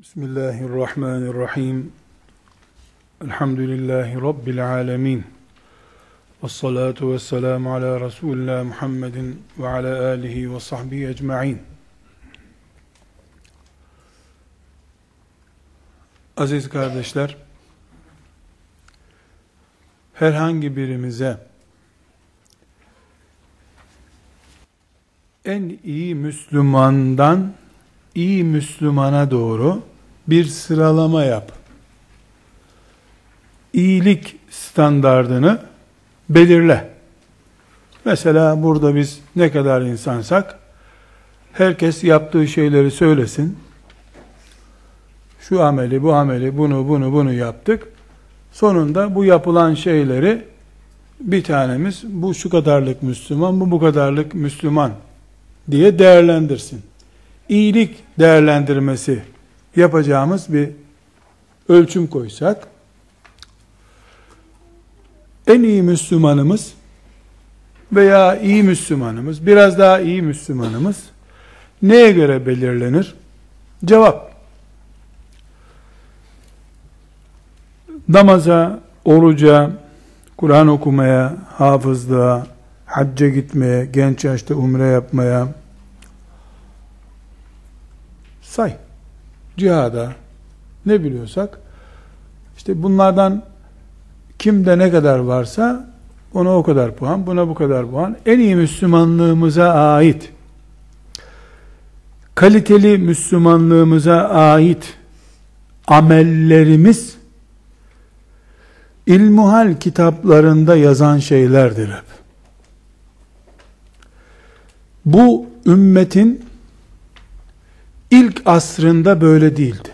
Bismillahirrahmanirrahim. Elhamdülillahi Rabbil alemin. Ve salatu ve selamu ala Resulullah Muhammedin ve ala alihi ve sahbihi ecma'in. Aziz kardeşler, herhangi birimize en iyi Müslümandan iyi Müslümana doğru bir sıralama yap. İyilik standardını belirle. Mesela burada biz ne kadar insansak herkes yaptığı şeyleri söylesin. Şu ameli, bu ameli, bunu, bunu, bunu yaptık. Sonunda bu yapılan şeyleri bir tanemiz bu şu kadarlık Müslüman, bu bu kadarlık Müslüman diye değerlendirsin. İyilik değerlendirmesi yapacağımız bir ölçüm koysak, en iyi Müslümanımız veya iyi Müslümanımız, biraz daha iyi Müslümanımız neye göre belirlenir? Cevap. Namaza, oruca, Kur'an okumaya, hafızlığa, hacca gitmeye, genç yaşta umre yapmaya say cihada ne biliyorsak işte bunlardan kimde ne kadar varsa ona o kadar puan, buna bu kadar puan. En iyi Müslümanlığımıza ait kaliteli Müslümanlığımıza ait amellerimiz ilmuhal kitaplarında yazan şeylerdir hep. Bu ümmetin ilk asrında böyle değildi.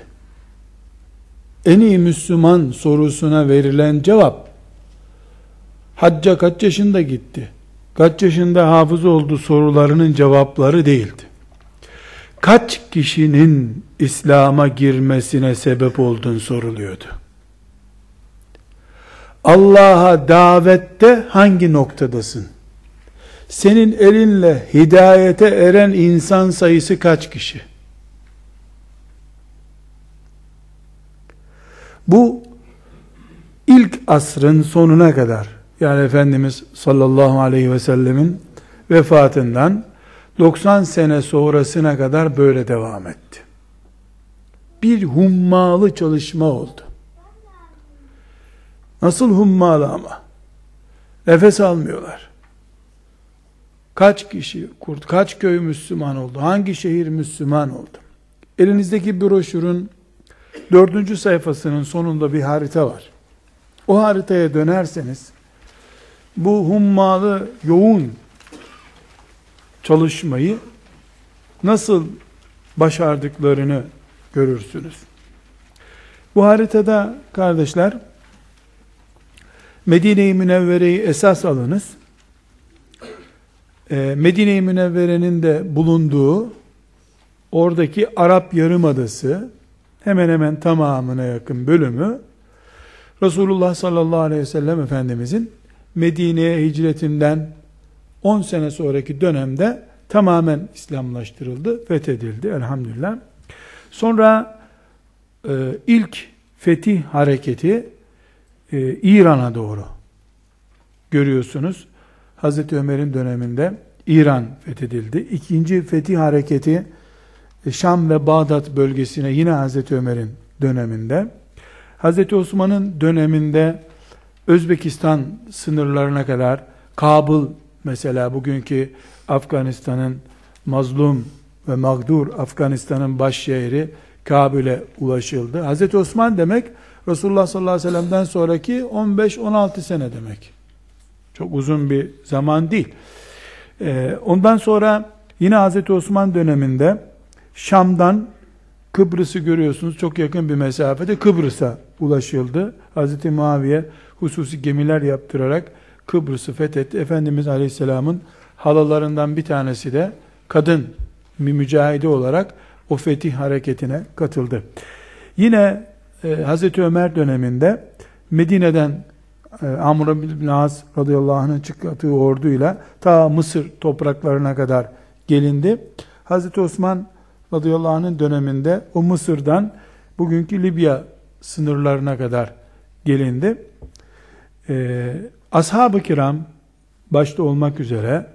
En iyi Müslüman sorusuna verilen cevap hacca kaç yaşında gitti? Kaç yaşında hafız oldu sorularının cevapları değildi. Kaç kişinin İslam'a girmesine sebep oldun soruluyordu. Allah'a davette hangi noktadasın? Senin elinle hidayete eren insan sayısı kaç kişi? Bu ilk asrın sonuna kadar yani Efendimiz sallallahu aleyhi ve sellemin vefatından 90 sene sonrasına kadar böyle devam etti. Bir hummalı çalışma oldu. Nasıl hummalı ama? Nefes almıyorlar. Kaç kişi, kurt, kaç köy Müslüman oldu? Hangi şehir Müslüman oldu? Elinizdeki broşürün dördüncü sayfasının sonunda bir harita var. O haritaya dönerseniz bu hummalı yoğun çalışmayı nasıl başardıklarını görürsünüz. Bu haritada kardeşler Medine-i Münevvere'yi esas alınız. Ee, Medine-i Münevvere'nin de bulunduğu oradaki Arap Yarımadası hemen hemen tamamına yakın bölümü Resulullah sallallahu aleyhi ve sellem Efendimizin Medine'ye hicretinden 10 sene sonraki dönemde tamamen İslamlaştırıldı, fethedildi elhamdülillah. Sonra e, ilk fetih hareketi e, İran'a doğru görüyorsunuz. Hazreti Ömer'in döneminde İran fethedildi. İkinci fetih hareketi Şam ve Bağdat bölgesine yine Hazreti Ömer'in döneminde, Hazreti Osman'ın döneminde Özbekistan sınırlarına kadar Kabul mesela bugünkü Afganistan'ın mazlum ve mağdur Afganistan'ın baş şehri Kabil'e ulaşıldı. Hazreti Osman demek Resulullah sallallahu aleyhi ve sellem'den sonraki 15-16 sene demek. Çok uzun bir zaman değil. Ee, ondan sonra yine Hazreti Osman döneminde Şam'dan Kıbrıs'ı görüyorsunuz çok yakın bir mesafede Kıbrıs'a ulaşıldı. Hz. Muaviye hususi gemiler yaptırarak Kıbrıs'ı fethetti. Efendimiz Aleyhisselam'ın halalarından bir tanesi de kadın mücahide olarak o fetih hareketine katıldı. Yine e, Hz. Ömer döneminde Medine'den e, Amr bin As radıyallahu anh'ın çıkarttığı orduyla ta Mısır topraklarına kadar gelindi. Hz. Osman radıyallahu anh'ın döneminde o Mısır'dan bugünkü Libya sınırlarına kadar gelindi. Ee, Ashab-ı kiram başta olmak üzere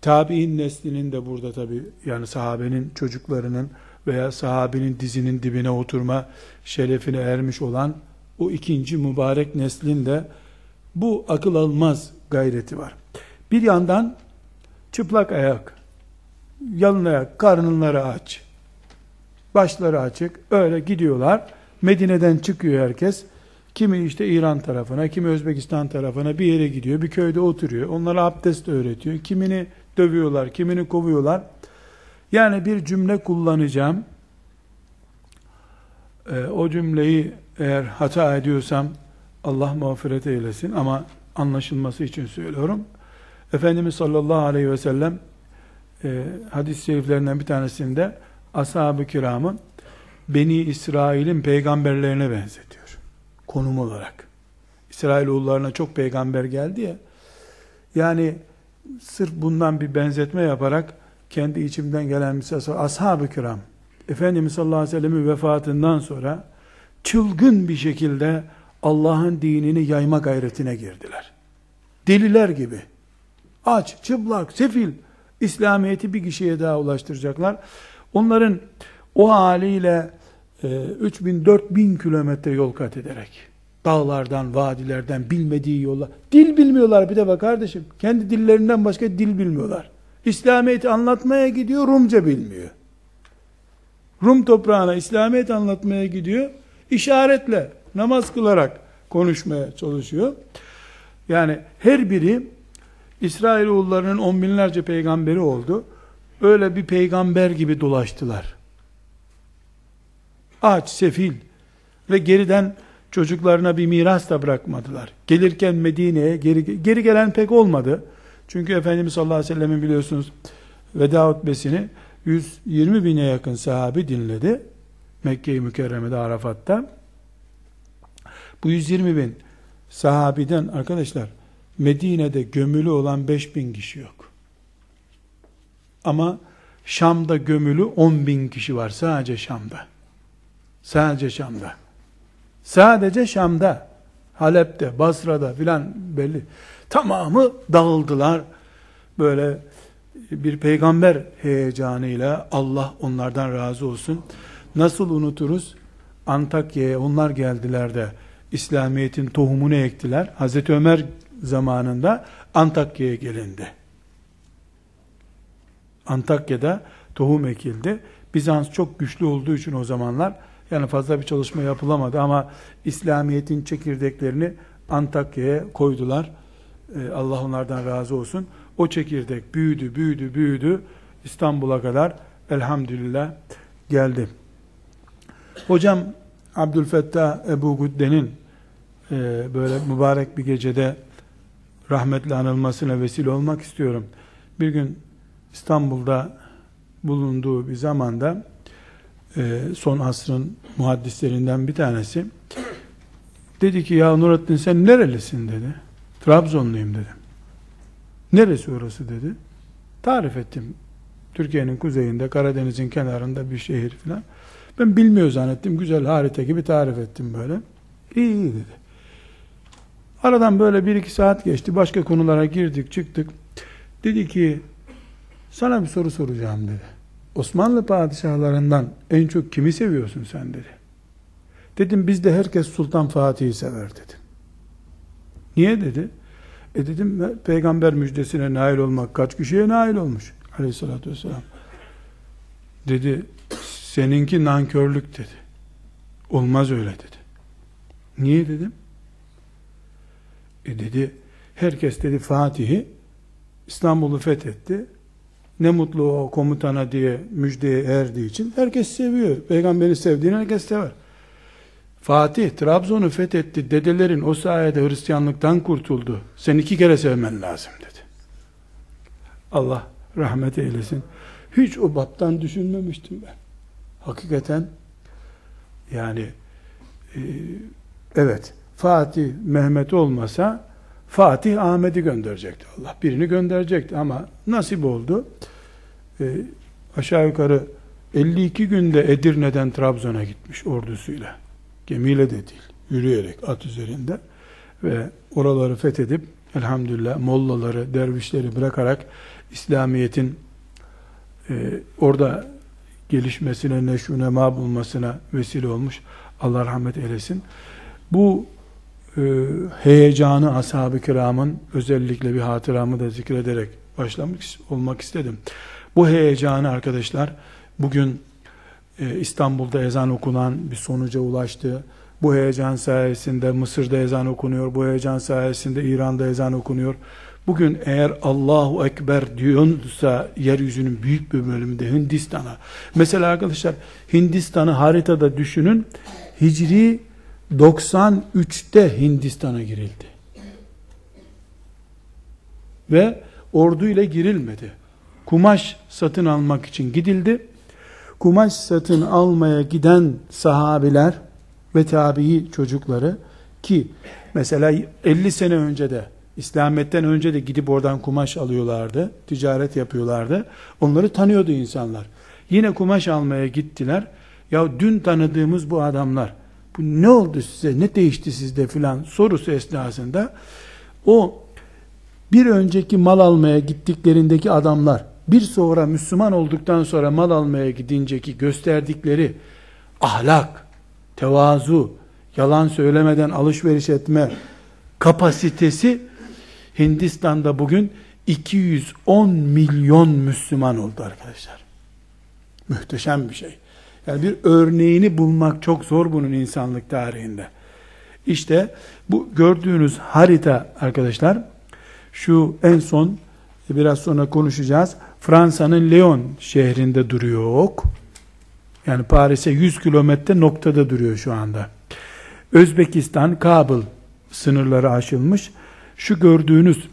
tabi'in neslinin de burada tabi yani sahabenin çocuklarının veya sahabenin dizinin dibine oturma şerefine ermiş olan o ikinci mübarek neslin de bu akıl almaz gayreti var. Bir yandan çıplak ayak, yalın ayak, karnınları aç, başları açık, öyle gidiyorlar. Medine'den çıkıyor herkes. Kimi işte İran tarafına, kimi Özbekistan tarafına bir yere gidiyor, bir köyde oturuyor. Onlara abdest öğretiyor. Kimini dövüyorlar, kimini kovuyorlar. Yani bir cümle kullanacağım. Ee, o cümleyi eğer hata ediyorsam Allah mağfiret eylesin ama anlaşılması için söylüyorum. Efendimiz sallallahu aleyhi ve sellem e, hadis-i şeriflerinden bir tanesinde ashab-ı kiramı Beni İsrail'in peygamberlerine benzetiyor. Konum olarak. İsrailoğullarına çok peygamber geldi ya. Yani sırf bundan bir benzetme yaparak kendi içimden gelen ses ashab-ı kiram Efendimiz sallallahu aleyhi ve sellem'in vefatından sonra çılgın bir şekilde Allah'ın dinini yayma gayretine girdiler. Deliler gibi. Aç, çıplak, sefil. İslamiyet'i bir kişiye daha ulaştıracaklar. Onların o haliyle e, 3000 4000 kilometre yol kat ederek dağlardan, vadilerden bilmediği yolla dil bilmiyorlar bir de bak kardeşim. Kendi dillerinden başka dil bilmiyorlar. İslamiyet'i anlatmaya gidiyor, Rumca bilmiyor. Rum toprağına İslamiyet anlatmaya gidiyor. işaretle, namaz kılarak konuşmaya çalışıyor. Yani her biri İsrailoğullarının on binlerce peygamberi oldu. Öyle bir peygamber gibi dolaştılar. Aç, sefil ve geriden çocuklarına bir miras da bırakmadılar. Gelirken Medine'ye geri, geri gelen pek olmadı. Çünkü Efendimiz sallallahu aleyhi ve sellem'in biliyorsunuz veda hutbesini 120 bine yakın sahabi dinledi. Mekke-i Mükerreme'de Arafat'ta. Bu 120 bin sahabiden arkadaşlar Medine'de gömülü olan 5 bin kişi yok. Ama Şam'da gömülü 10 bin kişi var sadece Şam'da. Sadece Şam'da. Sadece Şam'da. Halep'te, Basra'da filan belli. Tamamı dağıldılar. Böyle bir peygamber heyecanıyla Allah onlardan razı olsun. Nasıl unuturuz? Antakya'ya onlar geldiler de İslamiyet'in tohumunu ektiler. Hazreti Ömer zamanında Antakya'ya gelindi. Antakya'da tohum ekildi. Bizans çok güçlü olduğu için o zamanlar yani fazla bir çalışma yapılamadı ama İslamiyet'in çekirdeklerini Antakya'ya koydular. Ee, Allah onlardan razı olsun. O çekirdek büyüdü, büyüdü, büyüdü. İstanbul'a kadar elhamdülillah geldi. Hocam Abdülfettah Ebu Gudde'nin e, böyle mübarek bir gecede rahmetle anılmasına vesile olmak istiyorum. Bir gün İstanbul'da bulunduğu bir zamanda e, son asrın muhaddislerinden bir tanesi dedi ki ya Nurattin sen nerelisin dedi. Trabzonluyum dedim. Neresi orası dedi. Tarif ettim. Türkiye'nin kuzeyinde, Karadeniz'in kenarında bir şehir filan. Ben bilmiyor zannettim. Güzel harita gibi tarif ettim böyle. İyi iyi dedi. Aradan böyle bir iki saat geçti. Başka konulara girdik çıktık. Dedi ki sana bir soru soracağım dedi. Osmanlı padişahlarından en çok kimi seviyorsun sen dedi. Dedim bizde herkes Sultan Fatih'i sever dedi. Niye dedi? E dedim peygamber müjdesine nail olmak kaç kişiye nail olmuş aleyhissalatü vesselam. Dedi seninki nankörlük dedi. Olmaz öyle dedi. Niye dedim? E dedi herkes dedi Fatih'i İstanbul'u fethetti. Ne mutlu o komutana diye müjdeye erdiği için herkes seviyor. Peygamberi sevdiğini herkes sever. Fatih Trabzon'u fethetti. Dedelerin o sayede Hristiyanlıktan kurtuldu. Sen iki kere sevmen lazım dedi. Allah rahmet eylesin. Hiç o baptan düşünmemiştim ben. Hakikaten yani e, evet Fatih Mehmet olmasa Fatih Ahmet'i gönderecekti Allah. Birini gönderecekti ama nasip oldu. E, aşağı yukarı 52 günde Edirne'den Trabzon'a gitmiş ordusuyla. Gemiyle de değil, yürüyerek at üzerinde ve oraları fethedip elhamdülillah mollaları, dervişleri bırakarak İslamiyet'in e, orada gelişmesine, neşunema bulmasına vesile olmuş. Allah rahmet eylesin. Bu e, heyecanı ashab-ı kiramın özellikle bir hatıramı da zikrederek başlamak olmak istedim. Bu heyecanı arkadaşlar bugün e, İstanbul'da ezan okunan bir sonuca ulaştı. Bu heyecan sayesinde Mısır'da ezan okunuyor. Bu heyecan sayesinde İran'da ezan okunuyor. Bugün eğer Allahu Ekber diyorsa yeryüzünün büyük bir bölümünde Hindistan'a. Mesela arkadaşlar Hindistan'ı haritada düşünün. Hicri 93'te Hindistan'a girildi. Ve orduyla girilmedi. Kumaş satın almak için gidildi. Kumaş satın almaya giden sahabiler ve tabii çocukları ki mesela 50 sene önce de İslamiyet'ten önce de gidip oradan kumaş alıyorlardı, ticaret yapıyorlardı. Onları tanıyordu insanlar. Yine kumaş almaya gittiler. Ya dün tanıdığımız bu adamlar, bu ne oldu size, ne değişti sizde filan sorusu esnasında o bir önceki mal almaya gittiklerindeki adamlar bir sonra Müslüman olduktan sonra mal almaya gidinceki gösterdikleri ahlak, tevazu, yalan söylemeden alışveriş etme kapasitesi Hindistan'da bugün 210 milyon Müslüman oldu arkadaşlar. Muhteşem bir şey. Yani bir örneğini bulmak çok zor bunun insanlık tarihinde. İşte bu gördüğünüz harita arkadaşlar şu en son biraz sonra konuşacağız. Fransa'nın Lyon şehrinde duruyor ok. Yani Paris'e 100 kilometre noktada duruyor şu anda. Özbekistan, Kabul sınırları aşılmış. Şu gördüğünüz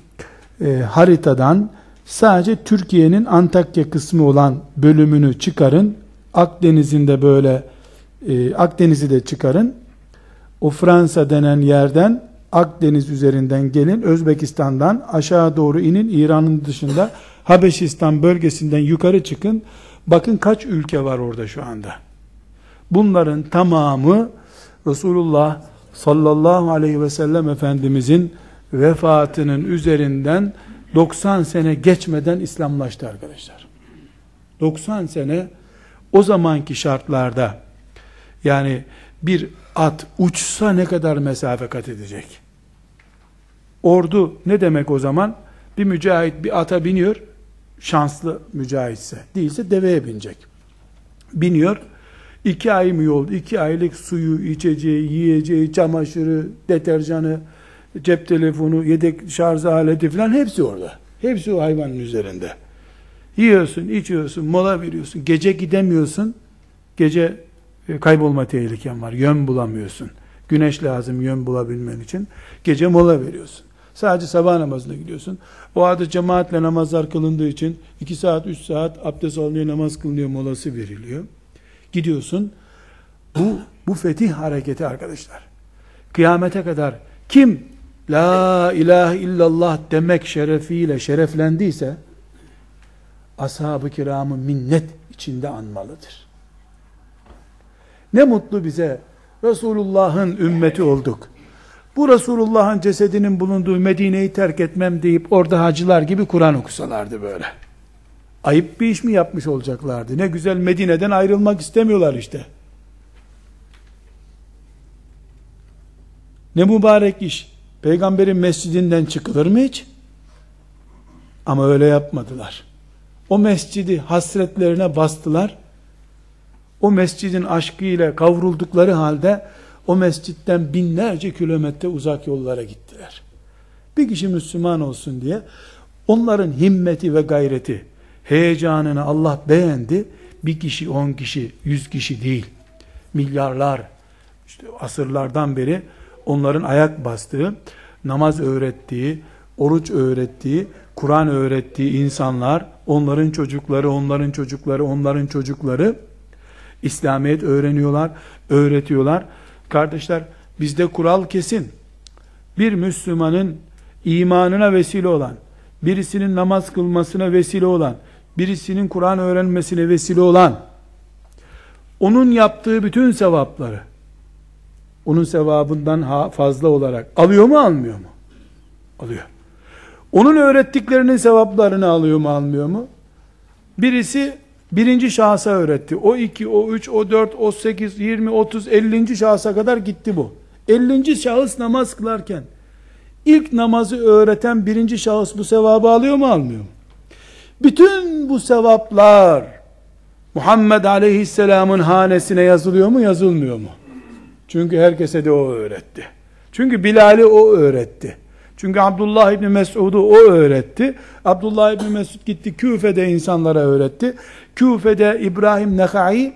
e, haritadan sadece Türkiye'nin Antakya kısmı olan bölümünü çıkarın. Akdeniz'in de böyle e, Akdeniz'i de çıkarın. O Fransa denen yerden Akdeniz üzerinden gelin. Özbekistan'dan aşağı doğru inin. İran'ın dışında Habeşistan bölgesinden yukarı çıkın. Bakın kaç ülke var orada şu anda. Bunların tamamı Resulullah sallallahu aleyhi ve sellem Efendimizin vefatının üzerinden 90 sene geçmeden İslamlaştı arkadaşlar. 90 sene o zamanki şartlarda yani bir at uçsa ne kadar mesafe kat edecek? Ordu ne demek o zaman? Bir mücahit bir ata biniyor, şanslı mücahitse, değilse deveye binecek. Biniyor, iki ay mı yol, iki aylık suyu, içeceği, yiyeceği, çamaşırı, deterjanı, cep telefonu, yedek şarj aleti falan hepsi orada. Hepsi o hayvanın üzerinde. Yiyorsun, içiyorsun, mola veriyorsun. Gece gidemiyorsun. Gece kaybolma tehliken var. Yön bulamıyorsun. Güneş lazım yön bulabilmen için. Gece mola veriyorsun. Sadece sabah namazına gidiyorsun. O arada cemaatle namazlar kılındığı için 2 saat 3 saat abdest alınıyor namaz kılınıyor molası veriliyor. Gidiyorsun. Bu, bu fetih hareketi arkadaşlar. Kıyamete kadar kim La ilahe illallah demek şerefiyle şereflendiyse ashab-ı kiramı minnet içinde anmalıdır. Ne mutlu bize Resulullah'ın ümmeti olduk. Bu Resulullah'ın cesedinin bulunduğu Medine'yi terk etmem deyip orada hacılar gibi Kur'an okusalardı böyle. Ayıp bir iş mi yapmış olacaklardı? Ne güzel Medine'den ayrılmak istemiyorlar işte. Ne mübarek iş. Peygamberin mescidinden çıkılır mı hiç? Ama öyle yapmadılar. O mescidi hasretlerine bastılar. O mescidin aşkıyla kavruldukları halde o mescitten binlerce kilometre uzak yollara gittiler. Bir kişi Müslüman olsun diye onların himmeti ve gayreti, heyecanını Allah beğendi. Bir kişi, on kişi, yüz kişi değil. Milyarlar, işte asırlardan beri onların ayak bastığı, namaz öğrettiği, oruç öğrettiği, Kur'an öğrettiği insanlar, onların çocukları, onların çocukları, onların çocukları İslamiyet öğreniyorlar, öğretiyorlar. Kardeşler bizde kural kesin. Bir Müslümanın imanına vesile olan, birisinin namaz kılmasına vesile olan, birisinin Kur'an öğrenmesine vesile olan onun yaptığı bütün sevapları onun sevabından fazla olarak alıyor mu almıyor mu? Alıyor. Onun öğrettiklerinin sevaplarını alıyor mu almıyor mu? Birisi birinci şahsa öğretti. O iki, o üç, o dört, o sekiz, yirmi, otuz, ellinci şahsa kadar gitti bu. Ellinci şahıs namaz kılarken ilk namazı öğreten birinci şahıs bu sevabı alıyor mu almıyor mu? Bütün bu sevaplar Muhammed Aleyhisselam'ın hanesine yazılıyor mu yazılmıyor mu? Çünkü herkese de o öğretti. Çünkü Bilal'i o öğretti. Çünkü Abdullah İbni Mesud'u o öğretti. Abdullah İbni Mesud gitti Küfe'de insanlara öğretti. Küfe'de İbrahim Nekai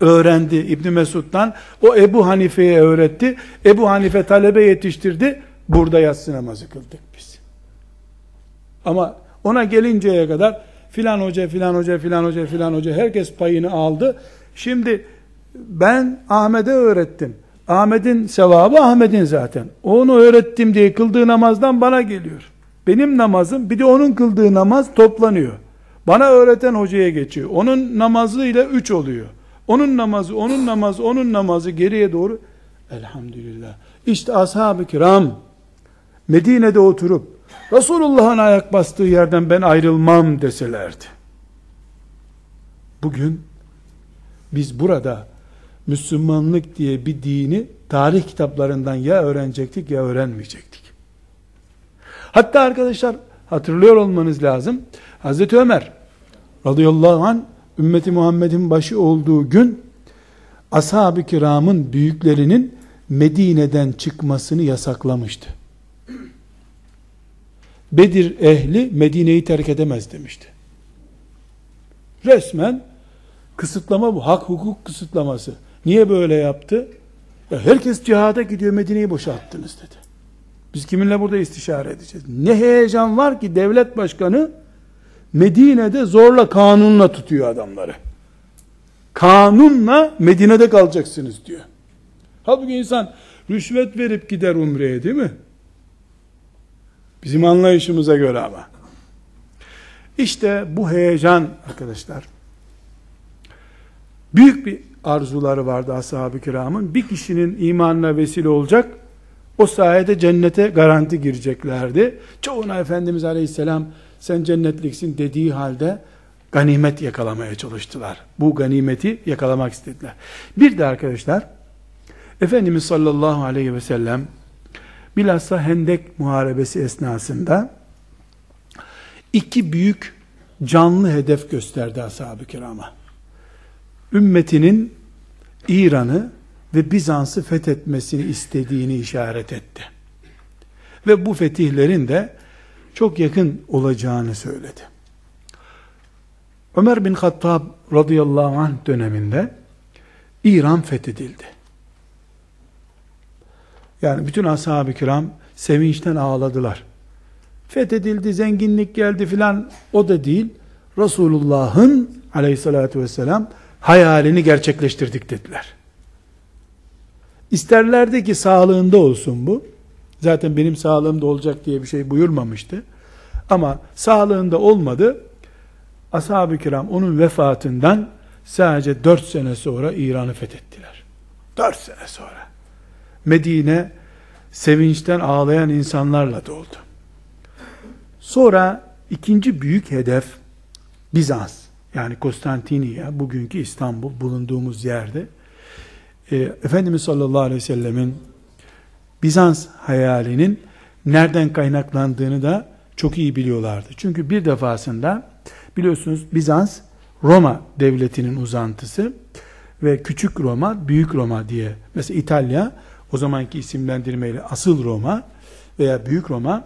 öğrendi İbni Mesud'dan. O Ebu Hanife'ye öğretti. Ebu Hanife talebe yetiştirdi. Burada yatsı namazı kıldık biz. Ama ona gelinceye kadar filan hoca, filan hoca, filan hoca, filan hoca herkes payını aldı. Şimdi ben Ahmet'e öğrettim. Ahmet'in sevabı Ahmet'in zaten. Onu öğrettim diye kıldığı namazdan bana geliyor. Benim namazım bir de onun kıldığı namaz toplanıyor. Bana öğreten hocaya geçiyor. Onun namazıyla üç oluyor. Onun namazı, onun namazı, onun namazı geriye doğru. Elhamdülillah. İşte ashab-ı kiram Medine'de oturup Resulullah'ın ayak bastığı yerden ben ayrılmam deselerdi. Bugün biz burada Müslümanlık diye bir dini tarih kitaplarından ya öğrenecektik ya öğrenmeyecektik. Hatta arkadaşlar hatırlıyor olmanız lazım. Hazreti Ömer radıyallahu an ümmeti Muhammed'in başı olduğu gün ashab-ı kiramın büyüklerinin Medine'den çıkmasını yasaklamıştı. Bedir ehli Medine'yi terk edemez demişti. Resmen kısıtlama bu. Hak hukuk kısıtlaması. Niye böyle yaptı? Ya herkes cihada gidiyor Medine'yi boşalttınız dedi. Biz kiminle burada istişare edeceğiz? Ne heyecan var ki devlet başkanı Medine'de zorla kanunla tutuyor adamları. Kanunla Medine'de kalacaksınız diyor. Halbuki insan rüşvet verip gider umreye değil mi? Bizim anlayışımıza göre ama. İşte bu heyecan arkadaşlar. Büyük bir arzuları vardı ashab-ı kiramın. Bir kişinin imanına vesile olacak. O sayede cennete garanti gireceklerdi. Çoğuna Efendimiz Aleyhisselam sen cennetliksin dediği halde ganimet yakalamaya çalıştılar. Bu ganimeti yakalamak istediler. Bir de arkadaşlar Efendimiz sallallahu aleyhi ve sellem bilhassa Hendek muharebesi esnasında iki büyük canlı hedef gösterdi ashab-ı kirama. Ümmetinin İran'ı ve Bizans'ı fethetmesini istediğini işaret etti. Ve bu fetihlerin de çok yakın olacağını söyledi. Ömer bin Hattab radıyallahu anh döneminde İran fethedildi. Yani bütün ashab-ı kiram sevinçten ağladılar. Fethedildi, zenginlik geldi filan o da değil. Resulullah'ın aleyhissalatü vesselam hayalini gerçekleştirdik dediler. İsterlerdi ki sağlığında olsun bu. Zaten benim sağlığımda olacak diye bir şey buyurmamıştı. Ama sağlığında olmadı. Ashab-ı kiram onun vefatından sadece dört sene sonra İran'ı fethettiler. Dört sene sonra. Medine sevinçten ağlayan insanlarla doldu. Sonra ikinci büyük hedef Bizans yani Konstantiniye, bugünkü İstanbul bulunduğumuz yerde e, Efendimiz sallallahu aleyhi ve sellemin Bizans hayalinin nereden kaynaklandığını da çok iyi biliyorlardı. Çünkü bir defasında biliyorsunuz Bizans Roma devletinin uzantısı ve küçük Roma, büyük Roma diye. Mesela İtalya o zamanki isimlendirmeyle asıl Roma veya büyük Roma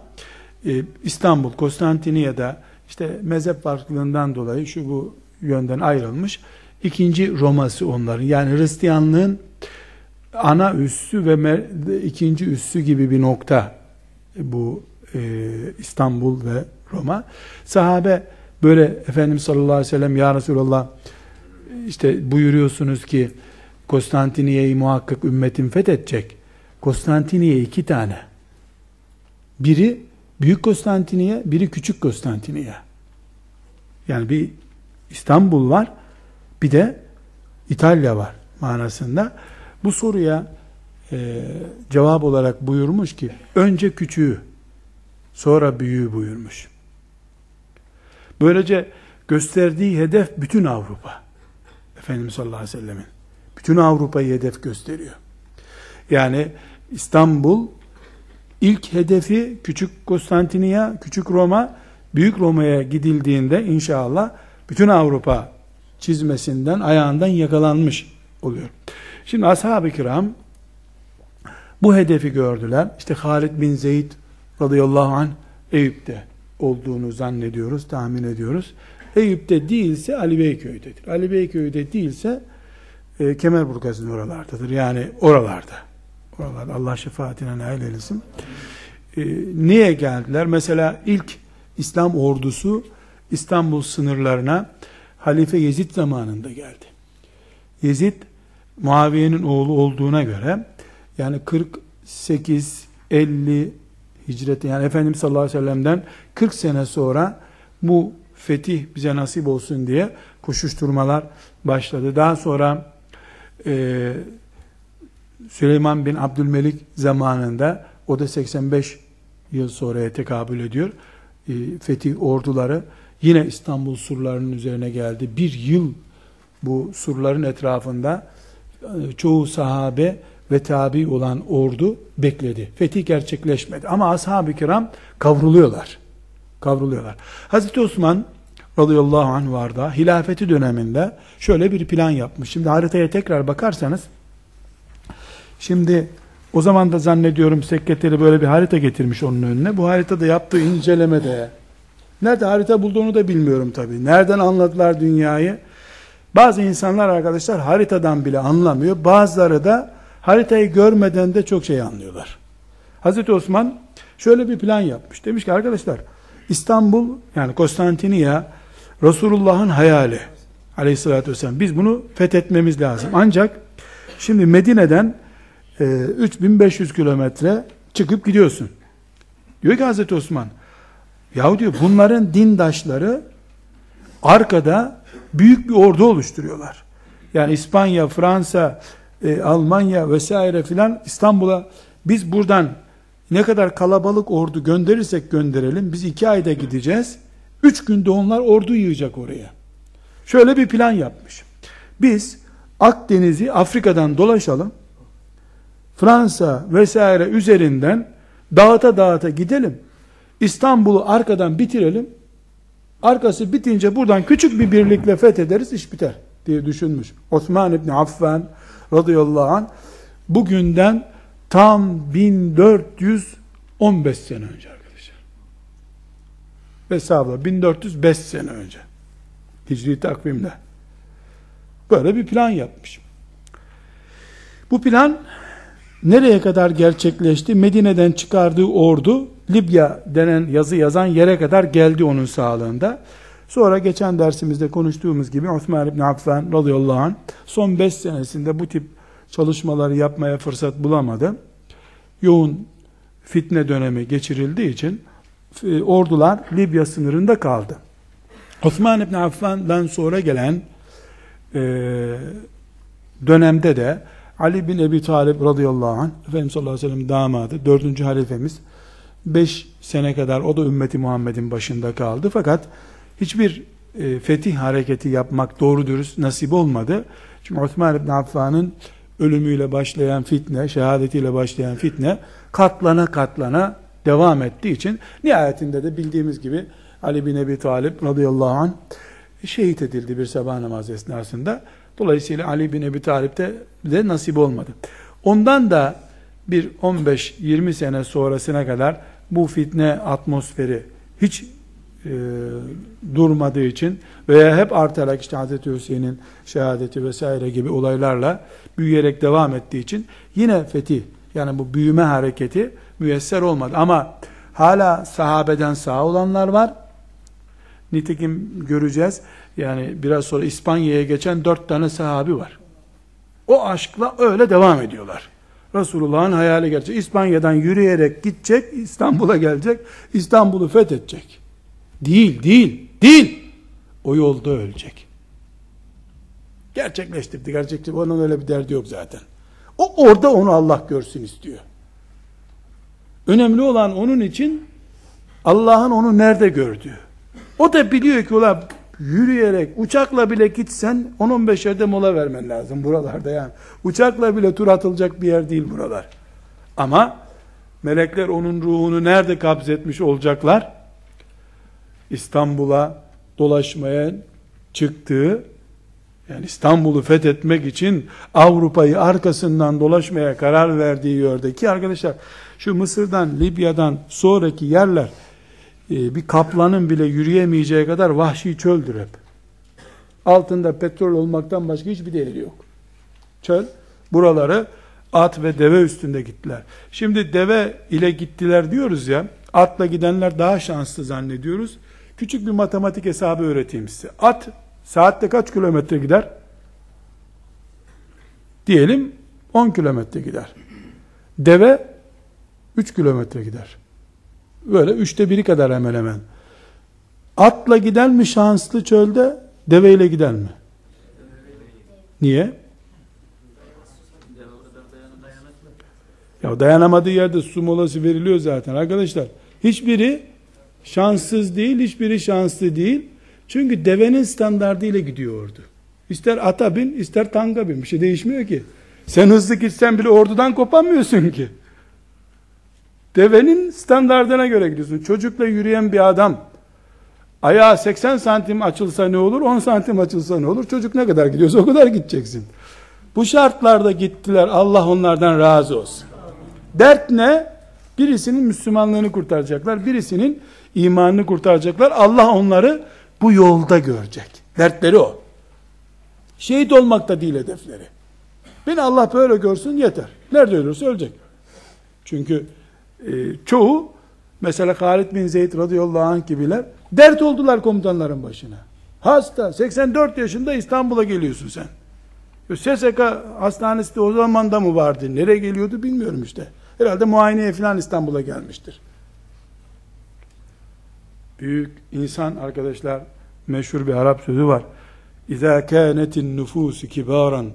e, İstanbul, Konstantiniye'de işte mezhep farklılığından dolayı şu bu yönden ayrılmış. İkinci Roma'sı onların. Yani Hristiyanlığın ana üssü ve ikinci üssü gibi bir nokta bu e, İstanbul ve Roma. Sahabe böyle Efendimiz sallallahu aleyhi ve sellem ya Resulallah işte buyuruyorsunuz ki Konstantiniye'yi muhakkak ümmetin fethedecek. Konstantiniye iki tane. Biri Büyük Konstantiniye, biri Küçük Konstantiniye. Yani bir İstanbul var, bir de İtalya var manasında. Bu soruya e, cevap olarak buyurmuş ki önce küçüğü sonra büyüğü buyurmuş. Böylece gösterdiği hedef bütün Avrupa. Efendimiz sallallahu aleyhi ve sellemin. Bütün Avrupa'yı hedef gösteriyor. Yani İstanbul ilk hedefi küçük Konstantiniye, küçük Roma, büyük Roma'ya gidildiğinde inşallah bütün Avrupa çizmesinden, ayağından yakalanmış oluyor. Şimdi ashab-ı kiram bu hedefi gördüler. İşte Halid bin Zeyd radıyallahu anh Eyüp'te olduğunu zannediyoruz, tahmin ediyoruz. Eyüp'te değilse Ali Beyköy'dedir. Ali Beyköy'de değilse e, Kemerburgaz'ın oralardadır. Yani oralarda. Oralarda Allah şefaatine nail eylesin. E, niye geldiler? Mesela ilk İslam ordusu İstanbul sınırlarına Halife Yezid zamanında geldi. Yezid Muaviye'nin oğlu olduğuna göre yani 48 50 hicret yani Efendimiz sallallahu aleyhi ve sellem'den 40 sene sonra bu fetih bize nasip olsun diye koşuşturmalar başladı. Daha sonra e, Süleyman bin Abdülmelik zamanında o da 85 yıl sonraya tekabül ediyor. E, fetih orduları yine İstanbul surlarının üzerine geldi. Bir yıl bu surların etrafında çoğu sahabe ve tabi olan ordu bekledi. Fetih gerçekleşmedi. Ama ashab-ı kiram kavruluyorlar. Kavruluyorlar. Hazreti Osman radıyallahu anh vardı. Hilafeti döneminde şöyle bir plan yapmış. Şimdi haritaya tekrar bakarsanız şimdi o zaman da zannediyorum sekreteri böyle bir harita getirmiş onun önüne. Bu haritada yaptığı incelemede nerede harita bulduğunu da bilmiyorum tabii. Nereden anladılar dünyayı? Bazı insanlar arkadaşlar haritadan bile anlamıyor. Bazıları da haritayı görmeden de çok şey anlıyorlar. Hazreti Osman şöyle bir plan yapmış. Demiş ki arkadaşlar İstanbul yani Konstantiniye Resulullah'ın hayali aleyhissalatü vesselam. Biz bunu fethetmemiz lazım. Ancak şimdi Medine'den e, 3500 kilometre çıkıp gidiyorsun. Diyor ki Hazreti Osman yahu diyor bunların dindaşları arkada büyük bir ordu oluşturuyorlar. Yani İspanya, Fransa, e, Almanya vesaire filan İstanbul'a biz buradan ne kadar kalabalık ordu gönderirsek gönderelim biz iki ayda gideceğiz. Üç günde onlar ordu yığacak oraya. Şöyle bir plan yapmış. Biz Akdeniz'i Afrika'dan dolaşalım. Fransa vesaire üzerinden dağıta dağıta gidelim. İstanbul'u arkadan bitirelim. Arkası bitince buradan küçük bir birlikle fethederiz iş biter diye düşünmüş. Osman İbni Affan radıyallahu anh bugünden tam 1415 sene önce arkadaşlar. Hesabla 1405 sene önce. Hicri takvimde. Böyle bir plan yapmış. Bu plan nereye kadar gerçekleşti? Medine'den çıkardığı ordu Libya denen yazı yazan yere kadar geldi onun sağlığında. Sonra geçen dersimizde konuştuğumuz gibi Osman İbni Affan radıyallahu anh son 5 senesinde bu tip çalışmaları yapmaya fırsat bulamadı. Yoğun fitne dönemi geçirildiği için e, ordular Libya sınırında kaldı. Osman İbni Affan'dan sonra gelen e, dönemde de Ali bin Ebi Talib radıyallahu anh Efendimiz sallallahu aleyhi ve sellem damadı, dördüncü halifemiz 5 sene kadar o da ümmeti Muhammed'in başında kaldı. Fakat hiçbir e, fetih hareketi yapmak doğru dürüst nasip olmadı. Çünkü Osman İbni Affan'ın ölümüyle başlayan fitne, şehadetiyle başlayan fitne katlana katlana devam ettiği için nihayetinde de bildiğimiz gibi Ali bin Ebi Talip radıyallahu anh şehit edildi bir sabah namazı esnasında. Dolayısıyla Ali bin Ebi Talip'te de nasip olmadı. Ondan da bir 15-20 sene sonrasına kadar bu fitne atmosferi hiç e, durmadığı için veya hep artarak işte Hazreti Hüseyin'in şehadeti vesaire gibi olaylarla büyüyerek devam ettiği için yine fetih yani bu büyüme hareketi müyesser olmadı. Ama hala sahabeden sağ olanlar var. Nitekim göreceğiz. Yani biraz sonra İspanya'ya geçen dört tane sahabi var. O aşkla öyle devam ediyorlar. Resulullah'ın hayali gerçek. İspanya'dan yürüyerek gidecek, İstanbul'a gelecek, İstanbul'u fethedecek. Değil, değil, değil. O yolda ölecek. Gerçekleştirdi, gerçekleştirdi. Onun öyle bir derdi yok zaten. O orada onu Allah görsün istiyor. Önemli olan onun için Allah'ın onu nerede gördüğü. O da biliyor ki ulan yürüyerek, uçakla bile gitsen 10-15 yerde mola vermen lazım buralarda yani. Uçakla bile tur atılacak bir yer değil buralar. Ama melekler onun ruhunu nerede kabzetmiş olacaklar? İstanbul'a dolaşmaya çıktığı, yani İstanbul'u fethetmek için Avrupa'yı arkasından dolaşmaya karar verdiği yerde ki arkadaşlar şu Mısır'dan, Libya'dan sonraki yerler bir kaplanın bile yürüyemeyeceği kadar vahşi çöldür hep. Altında petrol olmaktan başka hiçbir değeri yok. Çöl. Buraları at ve deve üstünde gittiler. Şimdi deve ile gittiler diyoruz ya, atla gidenler daha şanslı zannediyoruz. Küçük bir matematik hesabı öğreteyim size. At saatte kaç kilometre gider? Diyelim 10 kilometre gider. Deve 3 kilometre gider. Böyle üçte biri kadar hemen hemen. Atla gider mi şanslı çölde, deveyle gider mi? Niye? Ya dayanamadığı yerde su molası veriliyor zaten arkadaşlar. Hiçbiri şanssız değil, hiçbiri şanslı değil. Çünkü devenin standartıyla gidiyordu. İster ata bin, ister tanga bin. Bir şey değişmiyor ki. Sen hızlı gitsen bile ordudan kopamıyorsun ki. Devenin standartına göre gidiyorsun. Çocukla yürüyen bir adam ayağı 80 santim açılsa ne olur, 10 santim açılsa ne olur? Çocuk ne kadar gidiyorsa o kadar gideceksin. Bu şartlarda gittiler. Allah onlardan razı olsun. Dert ne? Birisinin Müslümanlığını kurtaracaklar. Birisinin imanını kurtaracaklar. Allah onları bu yolda görecek. Dertleri o. Şehit olmak da değil hedefleri. Beni Allah böyle görsün yeter. Nerede ölürse ölecek. Çünkü e, çoğu mesela Halid bin Zeyd radıyallahu anh gibiler dert oldular komutanların başına. Hasta 84 yaşında İstanbul'a geliyorsun sen. SSK hastanesi de o zaman da mı vardı? Nereye geliyordu bilmiyorum işte. Herhalde muayeneye falan İstanbul'a gelmiştir. Büyük insan arkadaşlar meşhur bir Arap sözü var. İza kânetin nüfûsü kibaran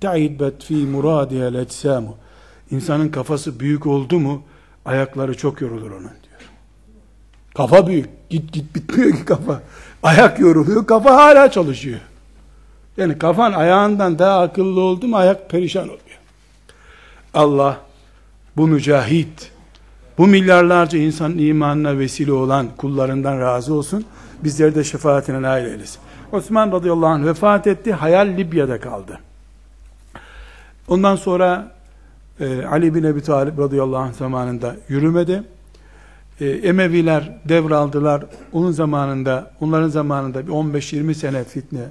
ta'ibet fî murâdihel etsâmu. İnsanın kafası büyük oldu mu ayakları çok yorulur onun diyor. Kafa büyük. Git git bitmiyor ki kafa. Ayak yoruluyor, kafa hala çalışıyor. Yani kafan ayağından daha akıllı oldu mu ayak perişan oluyor. Allah bu mücahit, bu milyarlarca insanın imanına vesile olan kullarından razı olsun. Bizleri de şefaatine nail eylesin. Osman radıyallahu anh vefat etti. Hayal Libya'da kaldı. Ondan sonra e, Ali bin Ebi Talib radıyallahu anh zamanında yürümedi. E, Emeviler devraldılar. Onun zamanında, onların zamanında bir 15-20 sene fitne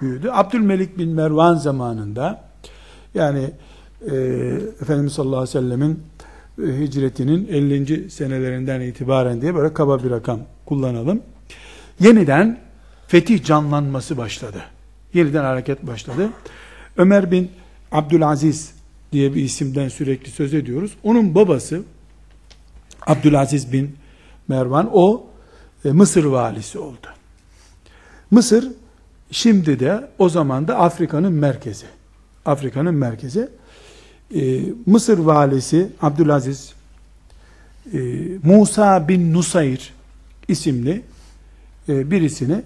büyüdü. Abdülmelik bin Mervan zamanında yani e, Efendimiz sallallahu aleyhi ve sellemin e, hicretinin 50. senelerinden itibaren diye böyle kaba bir rakam kullanalım. Yeniden fetih canlanması başladı. Yeniden hareket başladı. Ömer bin Abdülaziz diye bir isimden sürekli söz ediyoruz. Onun babası Abdülaziz bin Mervan o e, Mısır valisi oldu. Mısır şimdi de o zaman da Afrika'nın merkezi. Afrika'nın merkezi. Ee, Mısır valisi Abdülaziz e, Musa bin Nusayr isimli e, birisini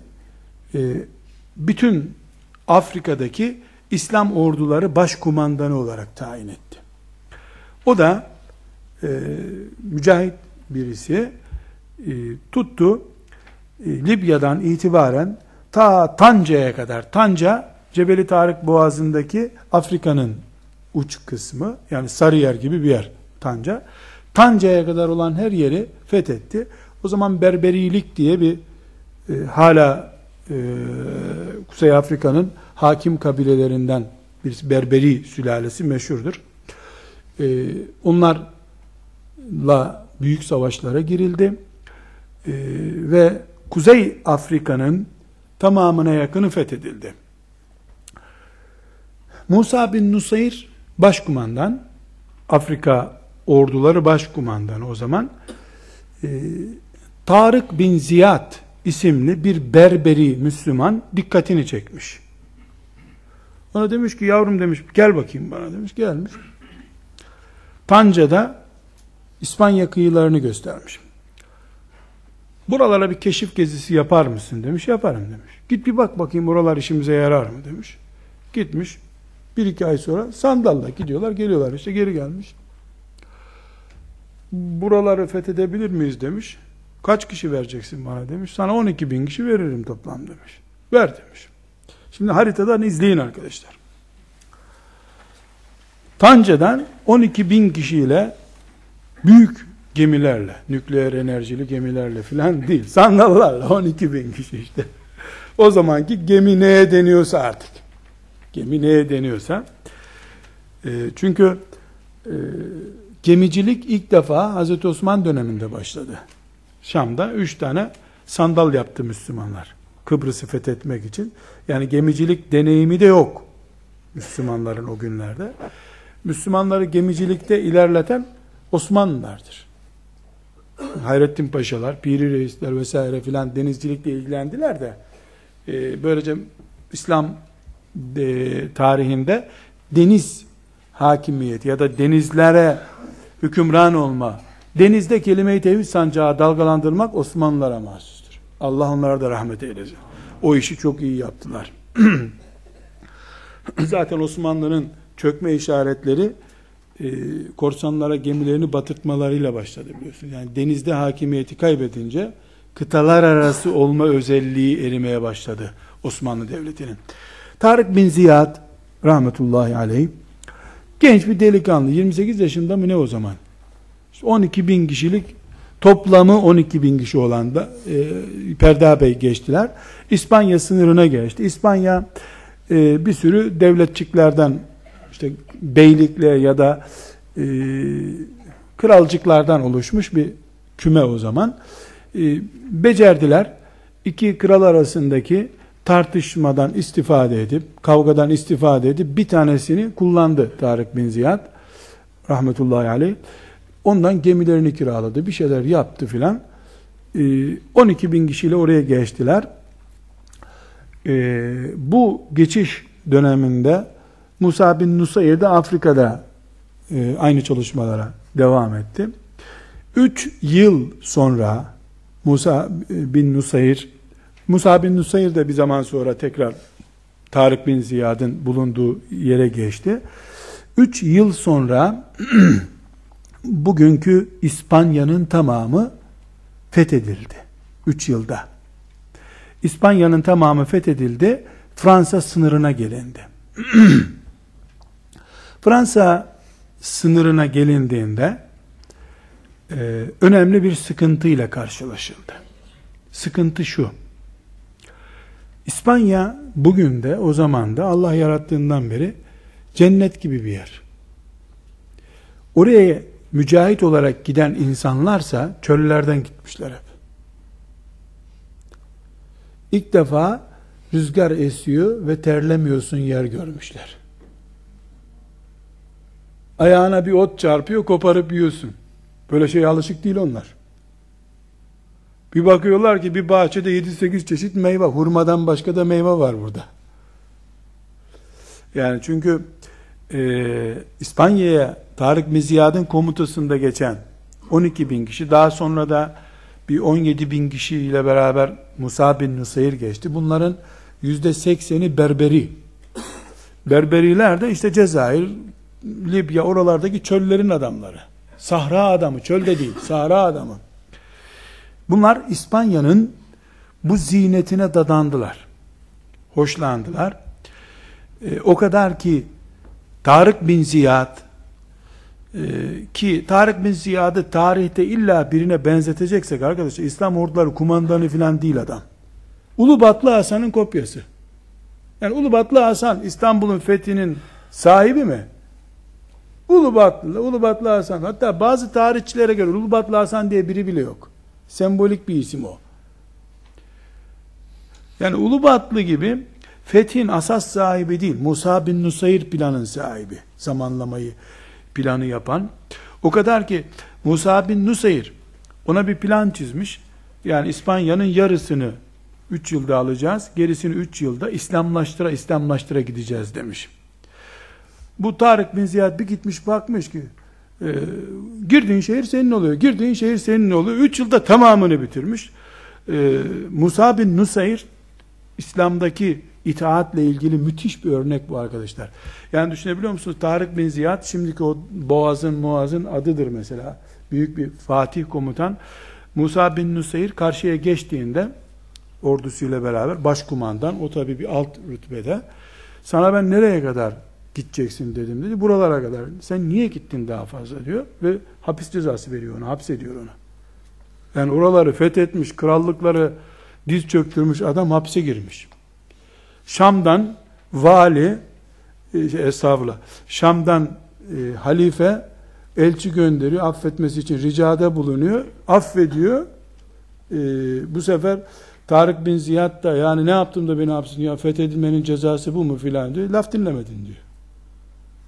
e, bütün Afrika'daki İslam orduları başkumandanı olarak tayin etti. O da e, mücahit birisi e, tuttu e, Libya'dan itibaren ta Tanca'ya kadar Tanca Cebeli Tarık Boğazı'ndaki Afrika'nın uç kısmı yani Sarıyer gibi bir yer Tanca. Tanca'ya kadar olan her yeri fethetti. O zaman Berberilik diye bir e, hala e, Kuzey Afrika'nın hakim kabilelerinden bir Berberi sülalesi meşhurdur. E, onlarla büyük savaşlara girildi. E, ve Kuzey Afrika'nın tamamına yakını fethedildi. Musa bin Nusayr başkumandan, Afrika orduları başkumandanı o zaman, e, Tarık bin Ziyad isimli bir Berberi Müslüman dikkatini çekmiş. Ona demiş ki yavrum demiş gel bakayım bana demiş. Gelmiş. Panca'da İspanya kıyılarını göstermiş. Buralara bir keşif gezisi yapar mısın demiş. Yaparım demiş. Git bir bak bakayım buralar işimize yarar mı demiş. Gitmiş. Bir iki ay sonra sandalla gidiyorlar geliyorlar işte geri gelmiş. Buraları fethedebilir miyiz demiş. Kaç kişi vereceksin bana demiş. Sana 12 bin kişi veririm toplam demiş. Ver demiş. Şimdi haritadan izleyin arkadaşlar. Tanca'dan 12 bin kişiyle büyük gemilerle, nükleer enerjili gemilerle filan değil, sandallarla 12 bin kişi işte. O zamanki gemi neye deniyorsa artık. Gemi neye deniyorsa. E, çünkü e, gemicilik ilk defa Hazreti Osman döneminde başladı. Şam'da üç tane sandal yaptı Müslümanlar. Kıbrıs'ı fethetmek için. Yani gemicilik deneyimi de yok. Müslümanların o günlerde. Müslümanları gemicilikte ilerleten Osmanlılardır. Hayrettin Paşalar, Piri Reisler vesaire filan denizcilikle ilgilendiler de e, böylece İslam e, tarihinde deniz hakimiyeti ya da denizlere hükümran olma, denizde kelime-i tevhid sancağı dalgalandırmak Osmanlılara mahsustur. Allah onlara da rahmet eylesin. O işi çok iyi yaptılar. Zaten Osmanlı'nın çökme işaretleri e, korsanlara gemilerini batırtmalarıyla başladı biliyorsunuz. Yani denizde hakimiyeti kaybedince kıtalar arası olma özelliği erimeye başladı Osmanlı Devleti'nin. Tarık bin Ziyad rahmetullahi aleyh genç bir delikanlı 28 yaşında mı ne o zaman 12 bin kişilik toplamı 12 bin kişi olan da e, Perda Bey geçtiler. İspanya sınırına geçti. İspanya e, bir sürü devletçiklerden işte beylikle ya da e, kralcıklardan oluşmuş bir küme o zaman. E, becerdiler. İki kral arasındaki tartışmadan istifade edip, kavgadan istifade edip bir tanesini kullandı Tarık bin Ziyad rahmetullahi aleyh. Ondan gemilerini kiraladı. Bir şeyler yaptı filan. 12 ee, bin kişiyle oraya geçtiler. Ee, bu geçiş döneminde Musa bin Nusayr de Afrika'da e, aynı çalışmalara devam etti. Üç yıl sonra Musa bin Nusayr Musa bin Nusayr de bir zaman sonra tekrar Tarık bin Ziyad'ın bulunduğu yere geçti. Üç yıl sonra bugünkü İspanya'nın tamamı fethedildi. Üç yılda. İspanya'nın tamamı fethedildi. Fransa sınırına gelindi. Fransa sınırına gelindiğinde e, önemli bir sıkıntıyla karşılaşıldı. Sıkıntı şu. İspanya bugün de o zaman da Allah yarattığından beri cennet gibi bir yer. Oraya mücahit olarak giden insanlarsa çöllerden gitmişler hep. İlk defa rüzgar esiyor ve terlemiyorsun yer görmüşler. Ayağına bir ot çarpıyor koparıp yiyorsun. Böyle şey alışık değil onlar. Bir bakıyorlar ki bir bahçede 7-8 çeşit meyve, hurmadan başka da meyve var burada. Yani çünkü e, İspanya'ya Tarık bin Ziyad'ın komutasında geçen 12 bin kişi daha sonra da bir 17 bin kişiyle beraber Musa bin Nusayr geçti. Bunların yüzde sekseni Berberi. Berberiler de işte Cezayir, Libya oralardaki çöllerin adamları. Sahra adamı, çölde değil, sahra adamı. Bunlar İspanya'nın bu zinetine dadandılar. Hoşlandılar. E, o kadar ki Tarık bin Ziyad e, ki Tarık bin Ziyad'ı tarihte illa birine benzeteceksek arkadaşlar İslam orduları kumandanı falan değil adam. Ulubatlı Hasan'ın kopyası. Yani Ulubatlı Hasan İstanbul'un fethinin sahibi mi? Ulubatlı, Ulubatlı Hasan. Hatta bazı tarihçilere göre Ulubatlı Hasan diye biri bile yok. Sembolik bir isim o. Yani Ulubatlı gibi fethin asas sahibi değil. Musa bin Nusayr planın sahibi. Zamanlamayı, planı yapan. O kadar ki Musa bin Nusayr ona bir plan çizmiş. Yani İspanya'nın yarısını 3 yılda alacağız. Gerisini 3 yılda İslamlaştıra İslamlaştıra gideceğiz demiş. Bu Tarık bin Ziyad bir gitmiş bakmış ki e, girdiğin şehir senin oluyor. Girdiğin şehir senin oluyor. 3 yılda tamamını bitirmiş. E, Musa bin Nusayr İslam'daki itaatle ilgili müthiş bir örnek bu arkadaşlar. Yani düşünebiliyor musunuz? Tarık bin Ziyad şimdiki o Boğaz'ın Muaz'ın adıdır mesela. Büyük bir Fatih komutan. Musa bin Nusayr karşıya geçtiğinde ordusuyla beraber başkumandan o tabi bir alt rütbede sana ben nereye kadar gideceksin dedim dedi. Buralara kadar. Sen niye gittin daha fazla diyor ve hapis cezası veriyor ona, hapsediyor onu. Yani oraları fethetmiş, krallıkları diz çöktürmüş adam hapse girmiş. Şam'dan vali e, şey, estağfurullah. Şam'dan e, halife elçi gönderiyor affetmesi için ricada bulunuyor affediyor. E, bu sefer Tarık bin Ziyad da yani ne yaptım da beni hapsin ya? Fethedilmenin cezası bu mu filan? diyor. Laf dinlemedin diyor.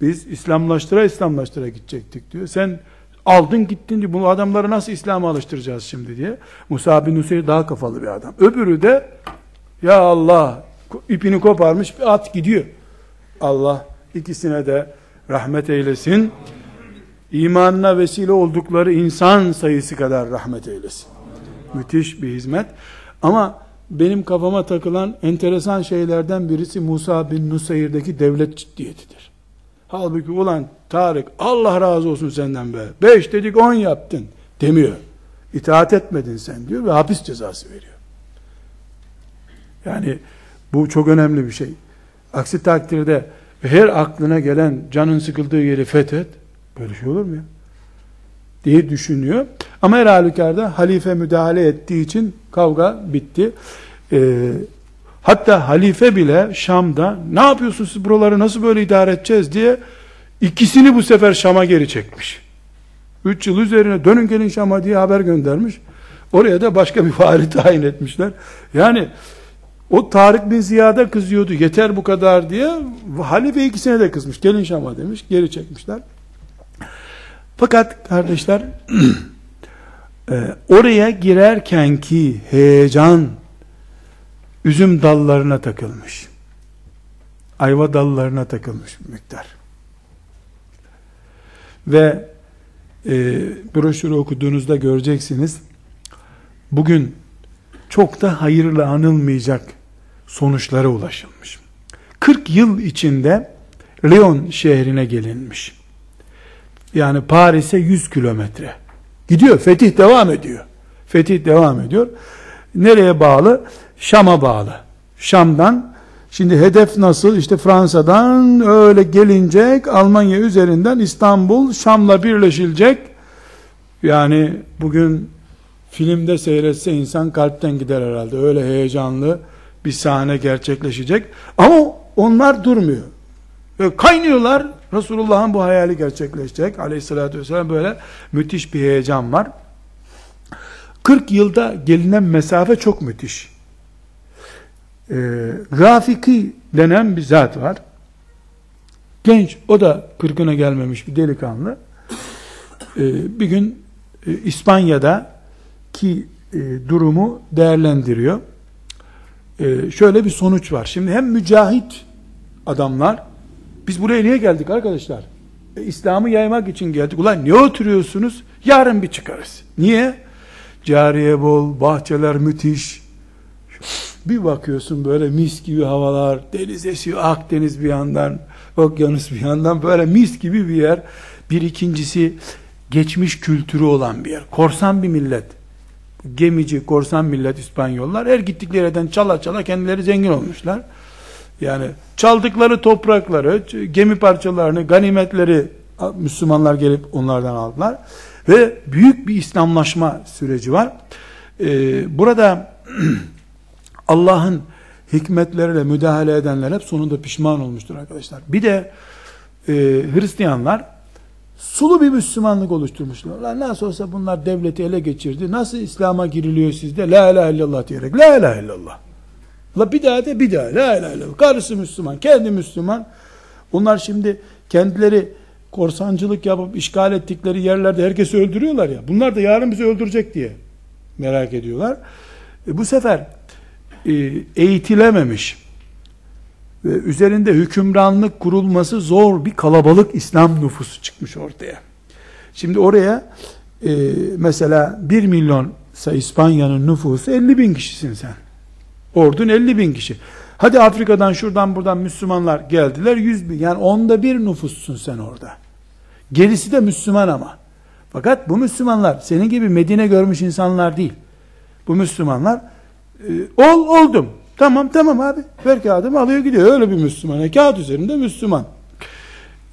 Biz İslamlaştıra İslamlaştıra gidecektik diyor. Sen aldın gittin diyor. Bu adamları nasıl İslam'a alıştıracağız şimdi? diye. Musa bin Hüseyin daha kafalı bir adam. Öbürü de ya Allah ipini koparmış bir at gidiyor. Allah ikisine de rahmet eylesin. İmanına vesile oldukları insan sayısı kadar rahmet eylesin. Müthiş bir hizmet. Ama benim kafama takılan enteresan şeylerden birisi Musa bin Nusayr'deki devlet ciddiyetidir. Halbuki ulan Tarık Allah razı olsun senden be. Beş dedik on yaptın demiyor. İtaat etmedin sen diyor ve hapis cezası veriyor. Yani bu çok önemli bir şey. Aksi takdirde her aklına gelen canın sıkıldığı yeri fethet. Böyle şey olur mu ya? diye düşünüyor. Ama her halükarda halife müdahale ettiği için kavga bitti. Ee, hatta halife bile Şam'da ne yapıyorsunuz siz buraları nasıl böyle idare edeceğiz diye ikisini bu sefer Şam'a geri çekmiş. Üç yıl üzerine dönün gelin Şam'a diye haber göndermiş. Oraya da başka bir fahri tayin etmişler. Yani o Tarık bin Ziyad'a kızıyordu. Yeter bu kadar diye. Halife ikisine de kızmış. Gelin Şam'a demiş. Geri çekmişler. Fakat kardeşler e, oraya girerken ki heyecan üzüm dallarına takılmış. Ayva dallarına takılmış bir miktar. Ve e, broşürü okuduğunuzda göreceksiniz. Bugün çok da hayırlı anılmayacak sonuçlara ulaşılmış. 40 yıl içinde Lyon şehrine gelinmiş. Yani Paris'e 100 kilometre. Gidiyor, fetih devam ediyor. Fetih devam ediyor. Nereye bağlı? Şam'a bağlı. Şam'dan Şimdi hedef nasıl? İşte Fransa'dan öyle gelinecek, Almanya üzerinden İstanbul, Şam'la birleşilecek. Yani bugün filmde seyretse insan kalpten gider herhalde. Öyle heyecanlı bir sahne gerçekleşecek. Ama onlar durmuyor. Ve kaynıyorlar. Resulullah'ın bu hayali gerçekleşecek. Aleyhissalatü vesselam böyle müthiş bir heyecan var. 40 yılda gelinen mesafe çok müthiş. Ee, Rafiki denen bir zat var. Genç, o da kırkına gelmemiş bir delikanlı. Ee, bir gün e, İspanya'da ki e, durumu değerlendiriyor. E, şöyle bir sonuç var. Şimdi hem mücahit adamlar, biz buraya niye geldik arkadaşlar? E, İslam'ı yaymak için geldik. Ulan niye oturuyorsunuz? Yarın bir çıkarız. Niye? Cariye bol, bahçeler müthiş. Bir bakıyorsun böyle mis gibi havalar, deniz esiyor, Akdeniz bir yandan, okyanus bir yandan, böyle mis gibi bir yer. Bir ikincisi, geçmiş kültürü olan bir yer. Korsan bir millet gemici, korsan millet İspanyollar her gittikleri yerden çala çala kendileri zengin olmuşlar. Yani çaldıkları toprakları, gemi parçalarını, ganimetleri Müslümanlar gelip onlardan aldılar. Ve büyük bir İslamlaşma süreci var. Ee, burada Allah'ın hikmetleriyle müdahale edenler hep sonunda pişman olmuştur arkadaşlar. Bir de e, Hristiyanlar sulu bir Müslümanlık oluşturmuşlar. Lan nasıl olsa bunlar devleti ele geçirdi. Nasıl İslam'a giriliyor sizde? La ilahe illallah diyerek. La ilahe illallah. La bir daha de bir daha. La ilahe illallah. Karısı Müslüman, kendi Müslüman. Onlar şimdi kendileri korsancılık yapıp işgal ettikleri yerlerde herkesi öldürüyorlar ya. Bunlar da yarın bizi öldürecek diye merak ediyorlar. E bu sefer e, eğitilememiş ve üzerinde hükümranlık kurulması zor bir kalabalık İslam nüfusu çıkmış ortaya. Şimdi oraya e, mesela 1 milyon İspanya'nın nüfusu 50 bin kişisin sen. Ordun 50 bin kişi. Hadi Afrika'dan şuradan buradan Müslümanlar geldiler 100 bin. Yani onda bir nüfussun sen orada. Gerisi de Müslüman ama. Fakat bu Müslümanlar senin gibi Medine görmüş insanlar değil. Bu Müslümanlar e, ol oldum. Tamam tamam abi. Ver kağıdımı alıyor gidiyor. Öyle bir Müslüman. E, kağıt üzerinde Müslüman.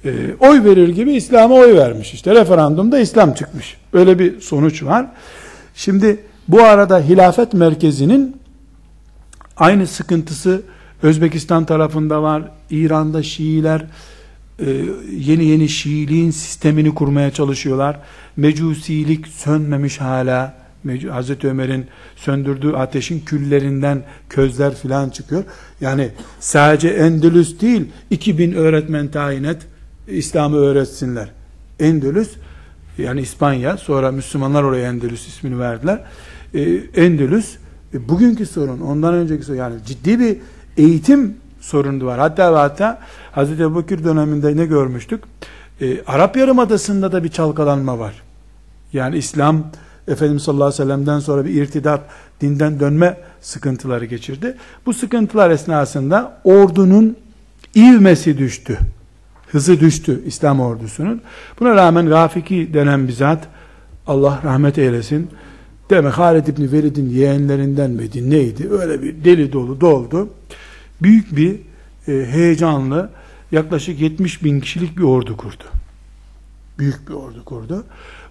E, oy verir gibi İslam'a oy vermiş. İşte referandumda İslam çıkmış. Öyle bir sonuç var. Şimdi bu arada hilafet merkezinin aynı sıkıntısı Özbekistan tarafında var. İran'da Şiiler e, yeni yeni Şiiliğin sistemini kurmaya çalışıyorlar. Mecusilik sönmemiş hala. Hazreti Ömer'in söndürdüğü ateşin küllerinden közler filan çıkıyor. Yani sadece Endülüs değil, 2000 öğretmen tayin et, İslam'ı öğretsinler. Endülüs, yani İspanya, sonra Müslümanlar oraya Endülüs ismini verdiler. Ee, Endülüs, e, bugünkü sorun, ondan önceki sorun, yani ciddi bir eğitim sorunu var. Hatta ve hatta Hazreti Ebubekir döneminde ne görmüştük? Ee, Arap Yarımadası'nda da bir çalkalanma var. Yani İslam, Efendimiz sallallahu aleyhi ve sellem'den sonra bir irtidat, dinden dönme sıkıntıları geçirdi. Bu sıkıntılar esnasında ordunun ivmesi düştü. Hızı düştü İslam ordusunun. Buna rağmen Rafiki denen bir zat, Allah rahmet eylesin, deme Halid İbni Velid'in yeğenlerinden miydi neydi? Öyle bir deli dolu doldu. Büyük bir e, heyecanlı yaklaşık 70 bin kişilik bir ordu kurdu. Büyük bir ordu kurdu.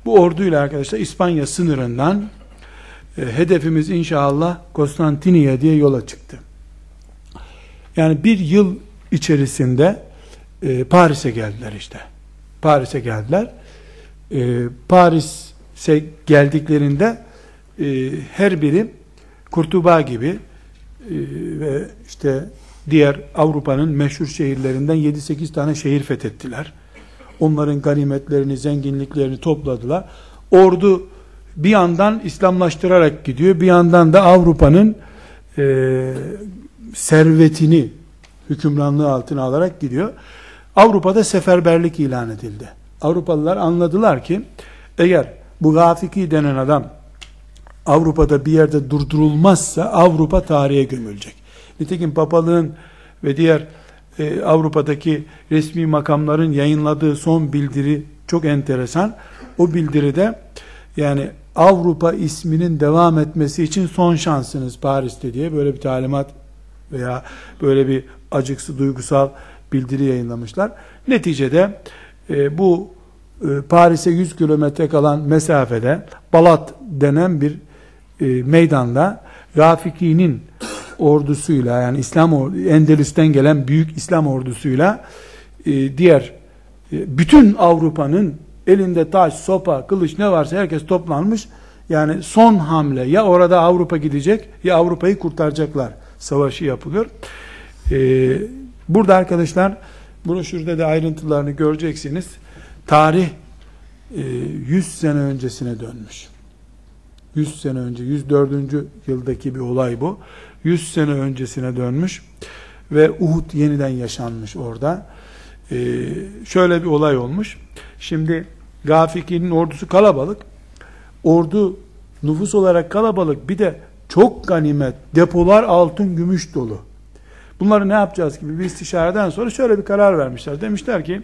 Bu orduyla arkadaşlar İspanya sınırından e, hedefimiz inşallah Konstantiniye diye yola çıktı. Yani bir yıl içerisinde e, Paris'e geldiler işte. Paris'e geldiler. E, Paris'e geldiklerinde e, her biri Kurtuba gibi e, ve işte diğer Avrupa'nın meşhur şehirlerinden 7-8 tane şehir fethettiler. Onların ganimetlerini, zenginliklerini topladılar. Ordu bir yandan İslamlaştırarak gidiyor, bir yandan da Avrupa'nın e, servetini hükümranlığı altına alarak gidiyor. Avrupa'da seferberlik ilan edildi. Avrupalılar anladılar ki eğer bu Gafiki denen adam Avrupa'da bir yerde durdurulmazsa Avrupa tarihe gömülecek. Nitekim papalığın ve diğer e, Avrupa'daki resmi makamların yayınladığı son bildiri çok enteresan. O bildiride yani Avrupa isminin devam etmesi için son şansınız Paris'te diye böyle bir talimat veya böyle bir acıksı duygusal bildiri yayınlamışlar. Neticede e, bu e, Paris'e 100 kilometre kalan mesafede Balat denen bir e, meydanda Rafiki'nin ordusuyla yani İslam Endülüs'ten gelen büyük İslam ordusuyla e, diğer e, bütün Avrupa'nın elinde taş, sopa, kılıç ne varsa herkes toplanmış. Yani son hamle ya orada Avrupa gidecek ya Avrupa'yı kurtaracaklar. Savaşı yapılıyor. Ee, burada arkadaşlar broşürde de ayrıntılarını göreceksiniz. Tarih e, 100 sene öncesine dönmüş. 100 sene önce 104. yıldaki bir olay bu. 100 sene öncesine dönmüş ve Uhud yeniden yaşanmış orada. Ee, şöyle bir olay olmuş. Şimdi Gafiki'nin ordusu kalabalık. Ordu nüfus olarak kalabalık. Bir de çok ganimet, depolar altın, gümüş dolu. Bunları ne yapacağız gibi bir istişareden sonra şöyle bir karar vermişler. Demişler ki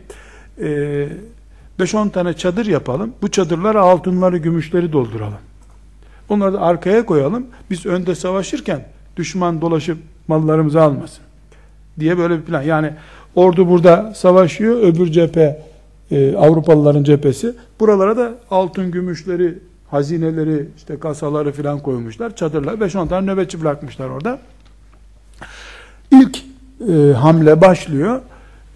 5-10 e, tane çadır yapalım. Bu çadırlara altınları, gümüşleri dolduralım. Onları da arkaya koyalım. Biz önde savaşırken düşman dolaşıp mallarımızı almasın. Diye böyle bir plan. Yani ordu burada savaşıyor, öbür cephe e, Avrupalıların cephesi. Buralara da altın gümüşleri, hazineleri, işte kasaları filan koymuşlar. Çadırlar 5-10 tane nöbetçi bırakmışlar orada. İlk e, hamle başlıyor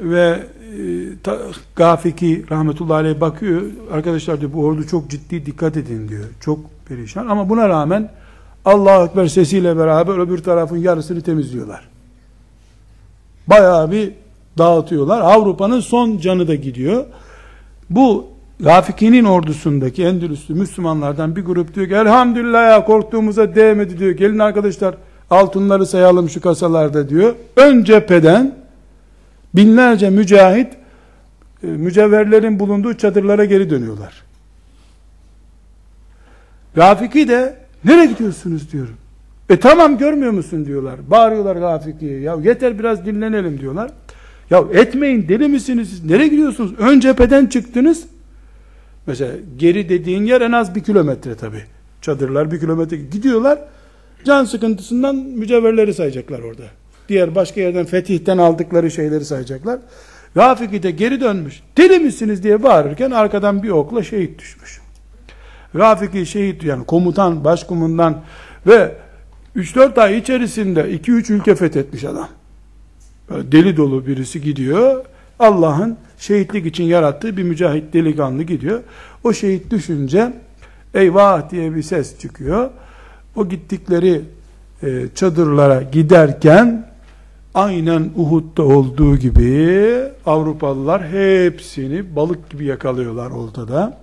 ve e, Gafiki rahmetullahi aleyh bakıyor. Arkadaşlar diyor bu ordu çok ciddi dikkat edin diyor. Çok perişan ama buna rağmen Allah Ekber sesiyle beraber öbür tarafın yarısını temizliyorlar. Bayağı bir dağıtıyorlar. Avrupa'nın son canı da gidiyor. Bu Rafiki'nin ordusundaki Endülüslü Müslümanlardan bir grup diyor ki elhamdülillah ya korktuğumuza değmedi diyor. Gelin arkadaşlar Altınları sayalım şu kasalarda diyor. Ön cepheden binlerce mücahit e, mücevherlerin bulunduğu çadırlara geri dönüyorlar. Rafiki de nereye gidiyorsunuz diyorum. E tamam görmüyor musun diyorlar. Bağırıyorlar Rafiki'ye. Ya yeter biraz dinlenelim diyorlar. Ya etmeyin deli misiniz siz? Nereye gidiyorsunuz? Ön cepheden çıktınız. Mesela geri dediğin yer en az bir kilometre tabi. Çadırlar bir kilometre gidiyorlar. Can sıkıntısından mücevherleri sayacaklar orada. Diğer başka yerden fetihten aldıkları şeyleri sayacaklar. Rafiki de geri dönmüş. Deli misiniz diye bağırırken arkadan bir okla şehit düşmüş. Rafiki şehit yani komutan, başkumandan ve 3-4 ay içerisinde 2-3 ülke fethetmiş adam. Böyle deli dolu birisi gidiyor. Allah'ın şehitlik için yarattığı bir mücahit delikanlı gidiyor. O şehit düşünce eyvah diye bir ses çıkıyor. O gittikleri e, çadırlara giderken aynen Uhud'da olduğu gibi Avrupalılar hepsini balık gibi yakalıyorlar ortada.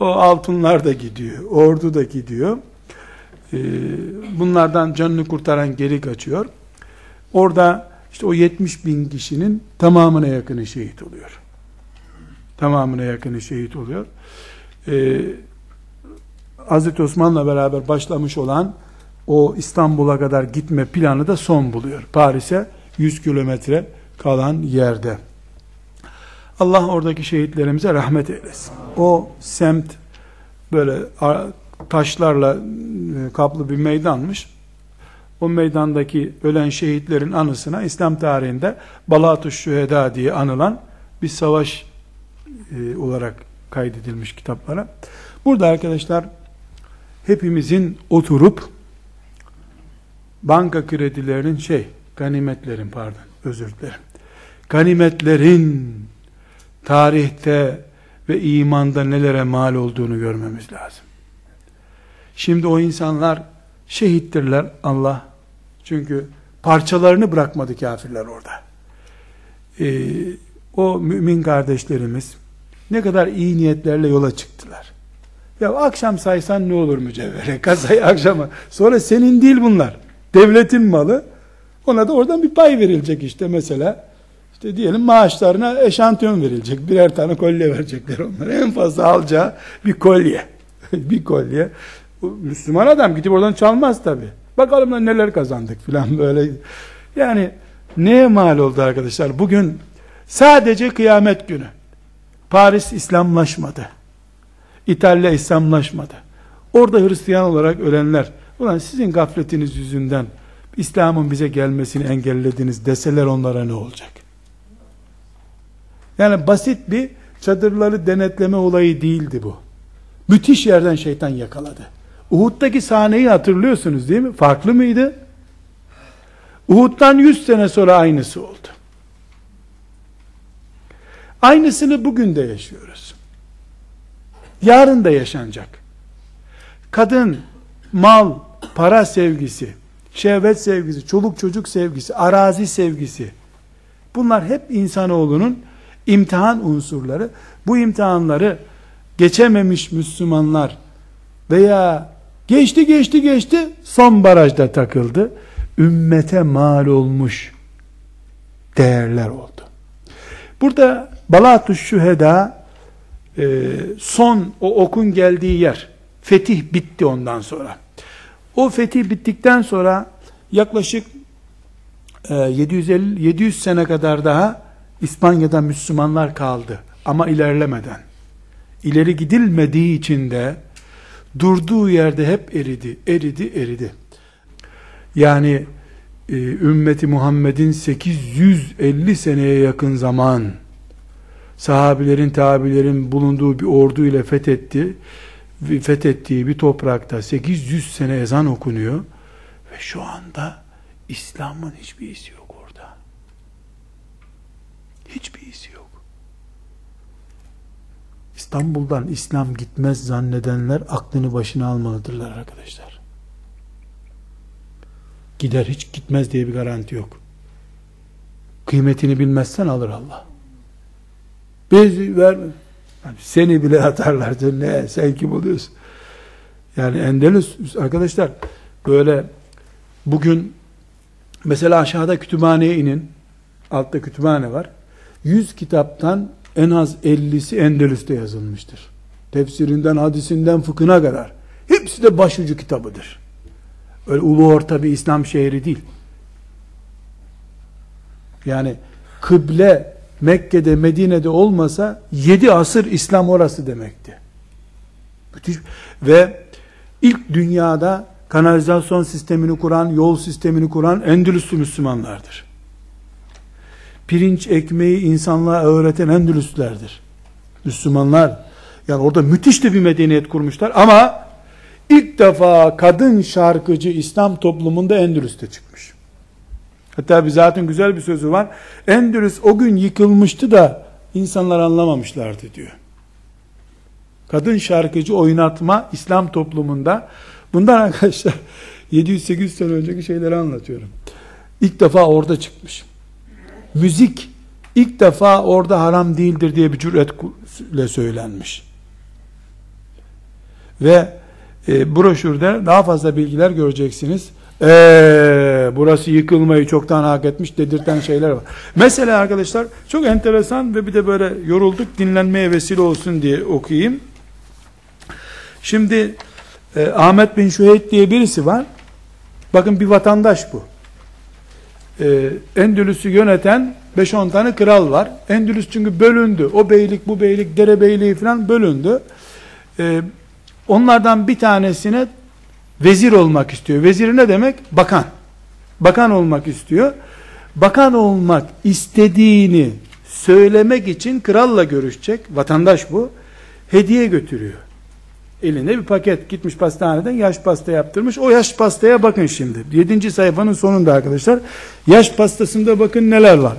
O altınlar da gidiyor, ordu da gidiyor. E, bunlardan canını kurtaran geri kaçıyor. Orada işte o 70 bin kişinin tamamına yakını şehit oluyor. Tamamına yakını şehit oluyor. Ee, Hazreti Osman'la beraber başlamış olan o İstanbul'a kadar gitme planı da son buluyor. Paris'e 100 kilometre kalan yerde. Allah oradaki şehitlerimize rahmet eylesin. O semt böyle taşlarla e, kaplı bir meydanmış. O meydandaki ölen şehitlerin anısına İslam tarihinde Balatuş Şüheda diye anılan bir savaş e, olarak kaydedilmiş kitaplara. Burada arkadaşlar hepimizin oturup banka kredilerinin şey, ganimetlerin pardon, özür dilerim. Ganimetlerin tarihte ve imanda nelere mal olduğunu görmemiz lazım. Şimdi o insanlar şehittirler Allah. Çünkü parçalarını bırakmadı kafirler orada. Ee, o mümin kardeşlerimiz ne kadar iyi niyetlerle yola çıktılar. Ya akşam saysan ne olur mücevhere? Kasayı akşama. Sonra senin değil bunlar. Devletin malı. Ona da oradan bir pay verilecek işte mesela. İşte diyelim maaşlarına eşantiyon verilecek. Birer tane kolye verecekler onlara. En fazla alacağı bir kolye. bir kolye. Müslüman adam gidip oradan çalmaz tabi. Bakalım da neler kazandık filan böyle. Yani neye mal oldu arkadaşlar? Bugün sadece kıyamet günü. Paris İslamlaşmadı. İtalya İslamlaşmadı. Orada Hristiyan olarak ölenler, ulan sizin gafletiniz yüzünden İslam'ın bize gelmesini engellediniz deseler onlara ne olacak? Yani basit bir çadırları denetleme olayı değildi bu. Müthiş yerden şeytan yakaladı. Uhud'daki sahneyi hatırlıyorsunuz değil mi? Farklı mıydı? Uhud'dan 100 sene sonra aynısı oldu. Aynısını bugün de yaşıyoruz. Yarın da yaşanacak. Kadın, mal, para sevgisi, şehvet sevgisi, çoluk çocuk sevgisi, arazi sevgisi. Bunlar hep insanoğlunun imtihan unsurları. Bu imtihanları geçememiş Müslümanlar veya geçti geçti geçti son barajda takıldı. Ümmete mal olmuş değerler oldu. Burada Balatü Şüheda e, son o okun geldiği yer. Fetih bitti ondan sonra. O fetih bittikten sonra yaklaşık 750 e, 700 sene kadar daha İspanya'da Müslümanlar kaldı ama ilerlemeden. İleri gidilmediği için de durduğu yerde hep eridi, eridi, eridi. Yani e, ümmeti Muhammed'in 850 seneye yakın zaman sahabilerin, tabilerin bulunduğu bir ordu ile fethetti. Fethettiği bir toprakta 800 sene ezan okunuyor ve şu anda İslam'ın hiçbir izi yok. Hiçbir izi yok. İstanbul'dan İslam gitmez zannedenler aklını başına almalıdırlar arkadaşlar. Gider hiç gitmez diye bir garanti yok. Kıymetini bilmezsen alır Allah. Biz verme. Yani seni bile atarlar. Ne sen kim oluyorsun? Yani Endelus arkadaşlar böyle bugün mesela aşağıda kütüphaneye inin, altta kütüphane var. 100 kitaptan en az 50'si Endülüs'te yazılmıştır. Tefsirinden, hadisinden, fıkhına kadar. Hepsi de başucu kitabıdır. Öyle ulu orta bir İslam şehri değil. Yani kıble Mekke'de, Medine'de olmasa 7 asır İslam orası demekti. Müthiş. Ve ilk dünyada kanalizasyon sistemini kuran, yol sistemini kuran Endülüslü Müslümanlardır. Pirinç ekmeği insanlığa öğreten Endülüslerdir. Müslümanlar. Yani orada müthiş de bir medeniyet kurmuşlar ama ilk defa kadın şarkıcı İslam toplumunda Endülüs'te çıkmış. Hatta bir zaten güzel bir sözü var. Endülüs o gün yıkılmıştı da insanlar anlamamışlardı diyor. Kadın şarkıcı oynatma İslam toplumunda bundan arkadaşlar 700-800 sene önceki şeyleri anlatıyorum. İlk defa orada çıkmış. Müzik ilk defa orada haram değildir diye bir cüretle söylenmiş. Ve e, broşürde daha fazla bilgiler göreceksiniz. Eee burası yıkılmayı çoktan hak etmiş dedirten şeyler var. Mesela arkadaşlar çok enteresan ve bir de böyle yorulduk dinlenmeye vesile olsun diye okuyayım. Şimdi e, Ahmet bin Şüheyt diye birisi var. Bakın bir vatandaş bu. E, Endülüs'ü yöneten 5-10 tane kral var. Endülüs çünkü bölündü. O beylik, bu beylik, dere beyliği falan bölündü. E, onlardan bir tanesine vezir olmak istiyor. Vezir ne demek? Bakan. Bakan olmak istiyor. Bakan olmak istediğini söylemek için kralla görüşecek. Vatandaş bu. Hediye götürüyor. Elinde bir paket gitmiş pastaneden yaş pasta yaptırmış. O yaş pastaya bakın şimdi. 7. sayfanın sonunda arkadaşlar. Yaş pastasında bakın neler var.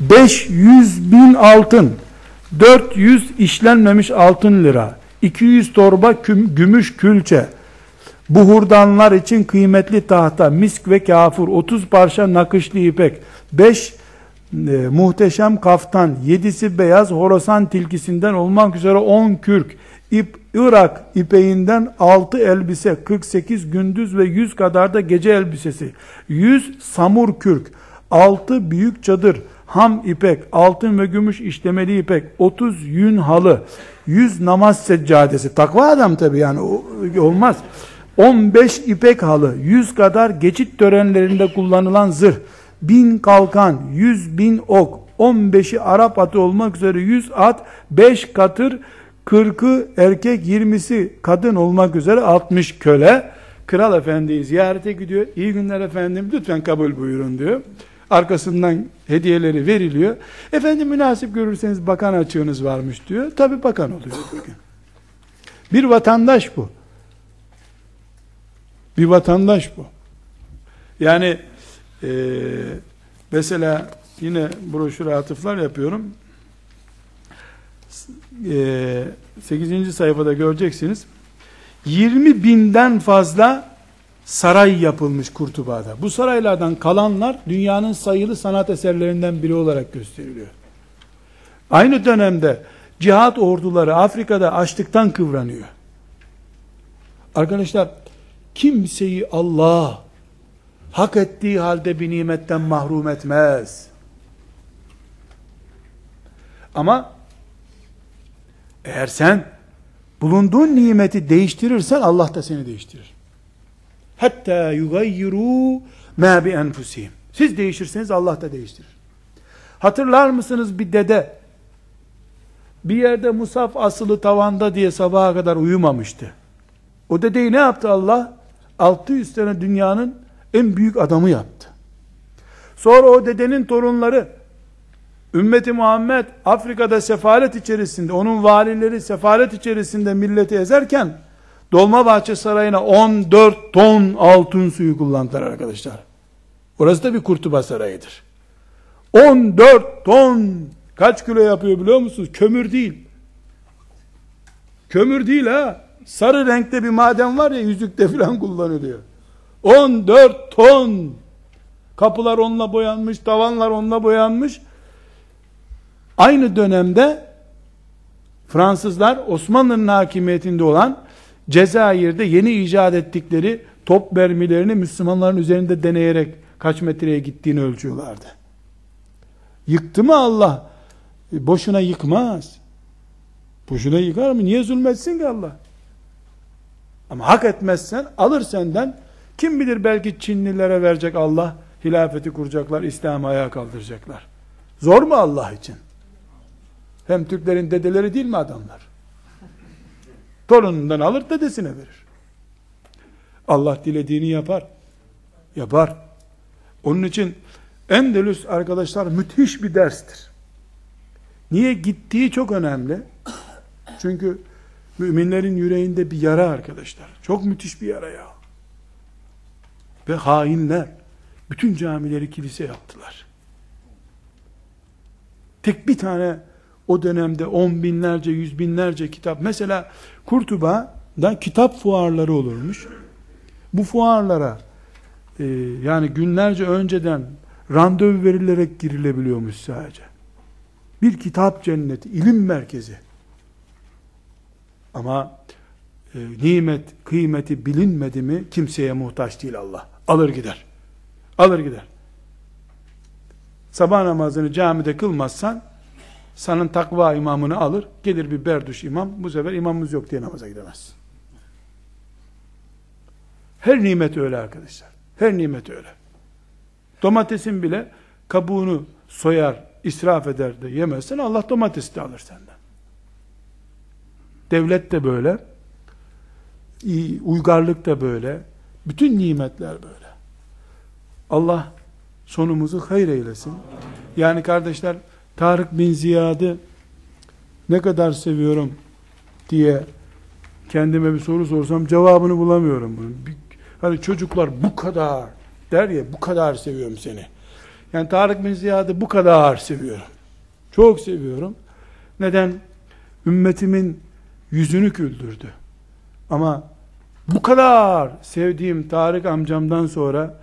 500 bin altın, 400 işlenmemiş altın lira, 200 torba küm, gümüş külçe, buhurdanlar için kıymetli tahta, misk ve kafur, 30 parça nakışlı ipek, 5 e, muhteşem kaftan, 7'si beyaz horosan tilkisinden olmak üzere 10 kürk, ip, Irak ipeğinden 6 elbise, 48 gündüz ve 100 kadar da gece elbisesi, 100 samur kürk, 6 büyük çadır, ham ipek, altın ve gümüş işlemeli ipek, 30 yün halı, 100 namaz seccadesi, takva adam tabi yani olmaz. 15 ipek halı, 100 kadar geçit törenlerinde kullanılan zırh, 1000 kalkan, 100 bin ok, 15'i Arap atı olmak üzere 100 at, 5 katır, 40'ı erkek, 20'si kadın olmak üzere 60 köle, kral efendiyi ziyarete gidiyor. İyi günler efendim, lütfen kabul buyurun diyor. Arkasından hediyeleri veriliyor. Efendim münasip görürseniz bakan açığınız varmış diyor. Tabi bakan oluyor bugün. Bir vatandaş bu. Bir vatandaş bu. Yani e, mesela yine broşüre atıflar yapıyorum. E, 8. sayfada göreceksiniz. 20 binden fazla saray yapılmış Kurtuba'da. Bu saraylardan kalanlar dünyanın sayılı sanat eserlerinden biri olarak gösteriliyor. Aynı dönemde cihat orduları Afrika'da açlıktan kıvranıyor. Arkadaşlar kimseyi Allah hak ettiği halde bir nimetten mahrum etmez. Ama eğer sen bulunduğun nimeti değiştirirsen Allah da seni değiştirir. Hatta yugayyiru ma bi enfusihim. Siz değişirseniz Allah da değiştirir. Hatırlar mısınız bir dede bir yerde musaf asılı tavanda diye sabaha kadar uyumamıştı. O dedeyi ne yaptı Allah? 600 sene dünyanın en büyük adamı yaptı. Sonra o dedenin torunları ümmeti Muhammed Afrika'da sefalet içerisinde onun valileri sefalet içerisinde milleti ezerken Dolmabahçe Sarayı'na 14 ton altın suyu kullandılar arkadaşlar. Orası da bir kurtuba sarayıdır. 14 ton kaç kilo yapıyor biliyor musunuz? Kömür değil. Kömür değil ha. Sarı renkte bir maden var ya yüzükte filan kullanılıyor. 14 ton. Kapılar onunla boyanmış, tavanlar onunla boyanmış. Aynı dönemde Fransızlar Osmanlı'nın hakimiyetinde olan Cezayir'de yeni icat ettikleri top mermilerini Müslümanların üzerinde deneyerek kaç metreye gittiğini ölçüyorlardı. Yıktı mı Allah? E, boşuna yıkmaz. Boşuna yıkar mı? Niye zulmetsin ki Allah? Ama hak etmezsen alır senden. Kim bilir belki Çinlilere verecek Allah. Hilafeti kuracaklar, İslam'ı ayağa kaldıracaklar. Zor mu Allah için? Hem Türklerin dedeleri değil mi adamlar? Torunundan alır dedesine verir. Allah dilediğini yapar. Yapar. Onun için Endülüs arkadaşlar müthiş bir derstir. Niye gittiği çok önemli. Çünkü müminlerin yüreğinde bir yara arkadaşlar. Çok müthiş bir yara ya. Ve hainler bütün camileri kilise yaptılar. Tek bir tane o dönemde on binlerce, yüz binlerce kitap. Mesela Kurtuba'da kitap fuarları olurmuş. Bu fuarlara e, yani günlerce önceden randevu verilerek girilebiliyormuş sadece. Bir kitap cenneti, ilim merkezi. Ama e, nimet, kıymeti bilinmedi mi kimseye muhtaç değil Allah. Alır gider. Alır gider. Sabah namazını camide kılmazsan sanın takva imamını alır. Gelir bir berduş imam. Bu sefer imamımız yok diye namaza gidemez. Her nimet öyle arkadaşlar. Her nimet öyle. Domatesin bile kabuğunu soyar, israf eder de yemezsen Allah domatesi de alır senden. Devlet de böyle. Uygarlık da böyle. Bütün nimetler böyle. Allah sonumuzu hayır eylesin. Yani kardeşler Tarık bin Ziyad'ı ne kadar seviyorum diye kendime bir soru sorsam cevabını bulamıyorum bunun. Hani çocuklar bu kadar der ya bu kadar seviyorum seni. Yani Tarık bin Ziyad'ı bu kadar seviyorum. Çok seviyorum. Neden? Ümmetimin yüzünü güldürdü. Ama bu kadar sevdiğim Tarık amcamdan sonra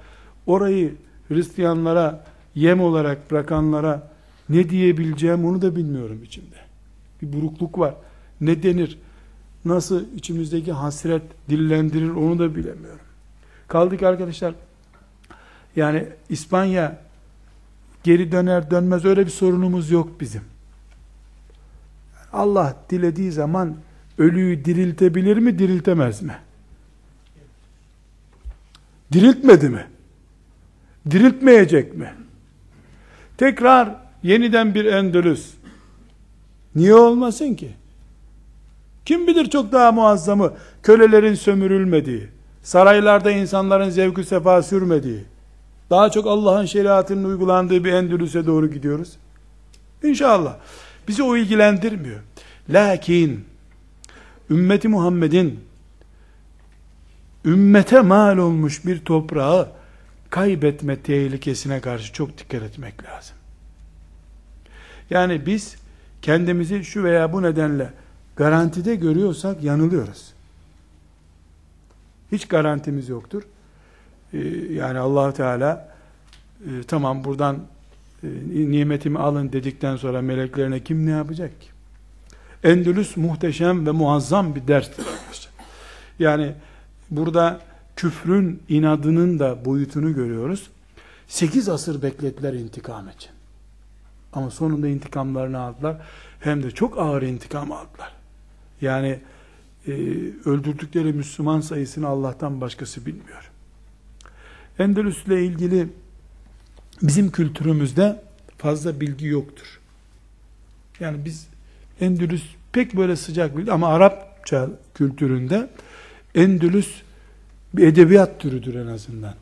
orayı Hristiyanlara yem olarak bırakanlara ne diyebileceğim onu da bilmiyorum içimde. Bir burukluk var. Ne denir? Nasıl içimizdeki hasret dillendirir onu da bilemiyorum. Kaldık arkadaşlar. Yani İspanya geri döner dönmez öyle bir sorunumuz yok bizim. Allah dilediği zaman ölüyü diriltebilir mi, diriltemez mi? Diriltmedi mi? Diriltmeyecek mi? Tekrar yeniden bir Endülüs. Niye olmasın ki? Kim bilir çok daha muazzamı kölelerin sömürülmediği, saraylarda insanların zevkü sefa sürmediği, daha çok Allah'ın şeriatının uygulandığı bir Endülüs'e doğru gidiyoruz. İnşallah. Bizi o ilgilendirmiyor. Lakin ümmeti Muhammed'in ümmete mal olmuş bir toprağı kaybetme tehlikesine karşı çok dikkat etmek lazım. Yani biz kendimizi şu veya bu nedenle garantide görüyorsak yanılıyoruz. Hiç garantimiz yoktur. Ee, yani allah Teala e, tamam buradan e, nimetimi alın dedikten sonra meleklerine kim ne yapacak ki? Endülüs muhteşem ve muazzam bir derstir. Yani burada küfrün inadının da boyutunu görüyoruz. Sekiz asır beklettiler intikam için. Ama sonunda intikamlarını aldılar. Hem de çok ağır intikam aldılar. Yani e, öldürdükleri Müslüman sayısını Allah'tan başkası bilmiyor. Endülüs ile ilgili bizim kültürümüzde fazla bilgi yoktur. Yani biz Endülüs pek böyle sıcak bir ama Arapça kültüründe Endülüs bir edebiyat türüdür en azından.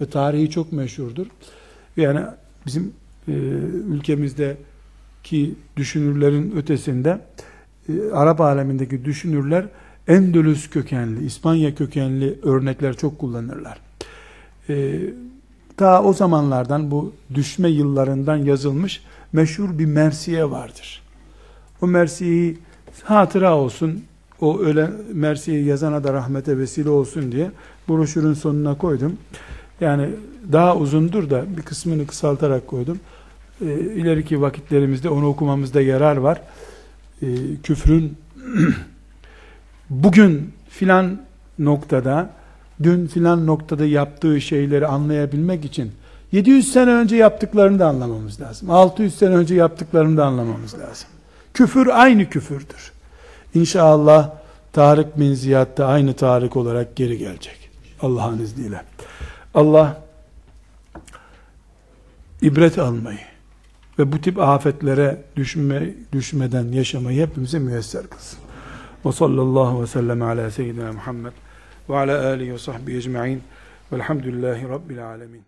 Ve tarihi çok meşhurdur. Yani bizim e, ülkemizdeki düşünürlerin ötesinde e, Arap alemindeki düşünürler Endülüs kökenli, İspanya kökenli örnekler çok kullanırlar. E, ta o zamanlardan bu düşme yıllarından yazılmış meşhur bir mersiye vardır. O mersiyeyi hatıra olsun, o ölen mersiyeyi yazana da rahmete vesile olsun diye broşürün sonuna koydum. Yani daha uzundur da bir kısmını kısaltarak koydum. E, ileriki vakitlerimizde onu okumamızda yarar var. E, küfrün bugün filan noktada dün filan noktada yaptığı şeyleri anlayabilmek için 700 sene önce yaptıklarını da anlamamız lazım. 600 sene önce yaptıklarını da anlamamız lazım. Küfür aynı küfürdür. İnşallah Tarık bin Ziyad da aynı Tarık olarak geri gelecek. Allah'ın izniyle. Allah ibret almayı ve bu tip afetlere düşme, düşmeden yaşamayı hepimize müyesser kılsın. Ve sallallahu ve sellem ala seyyidina Muhammed ve ala alihi ve sahbihi ecma'in velhamdülillahi rabbil alemin.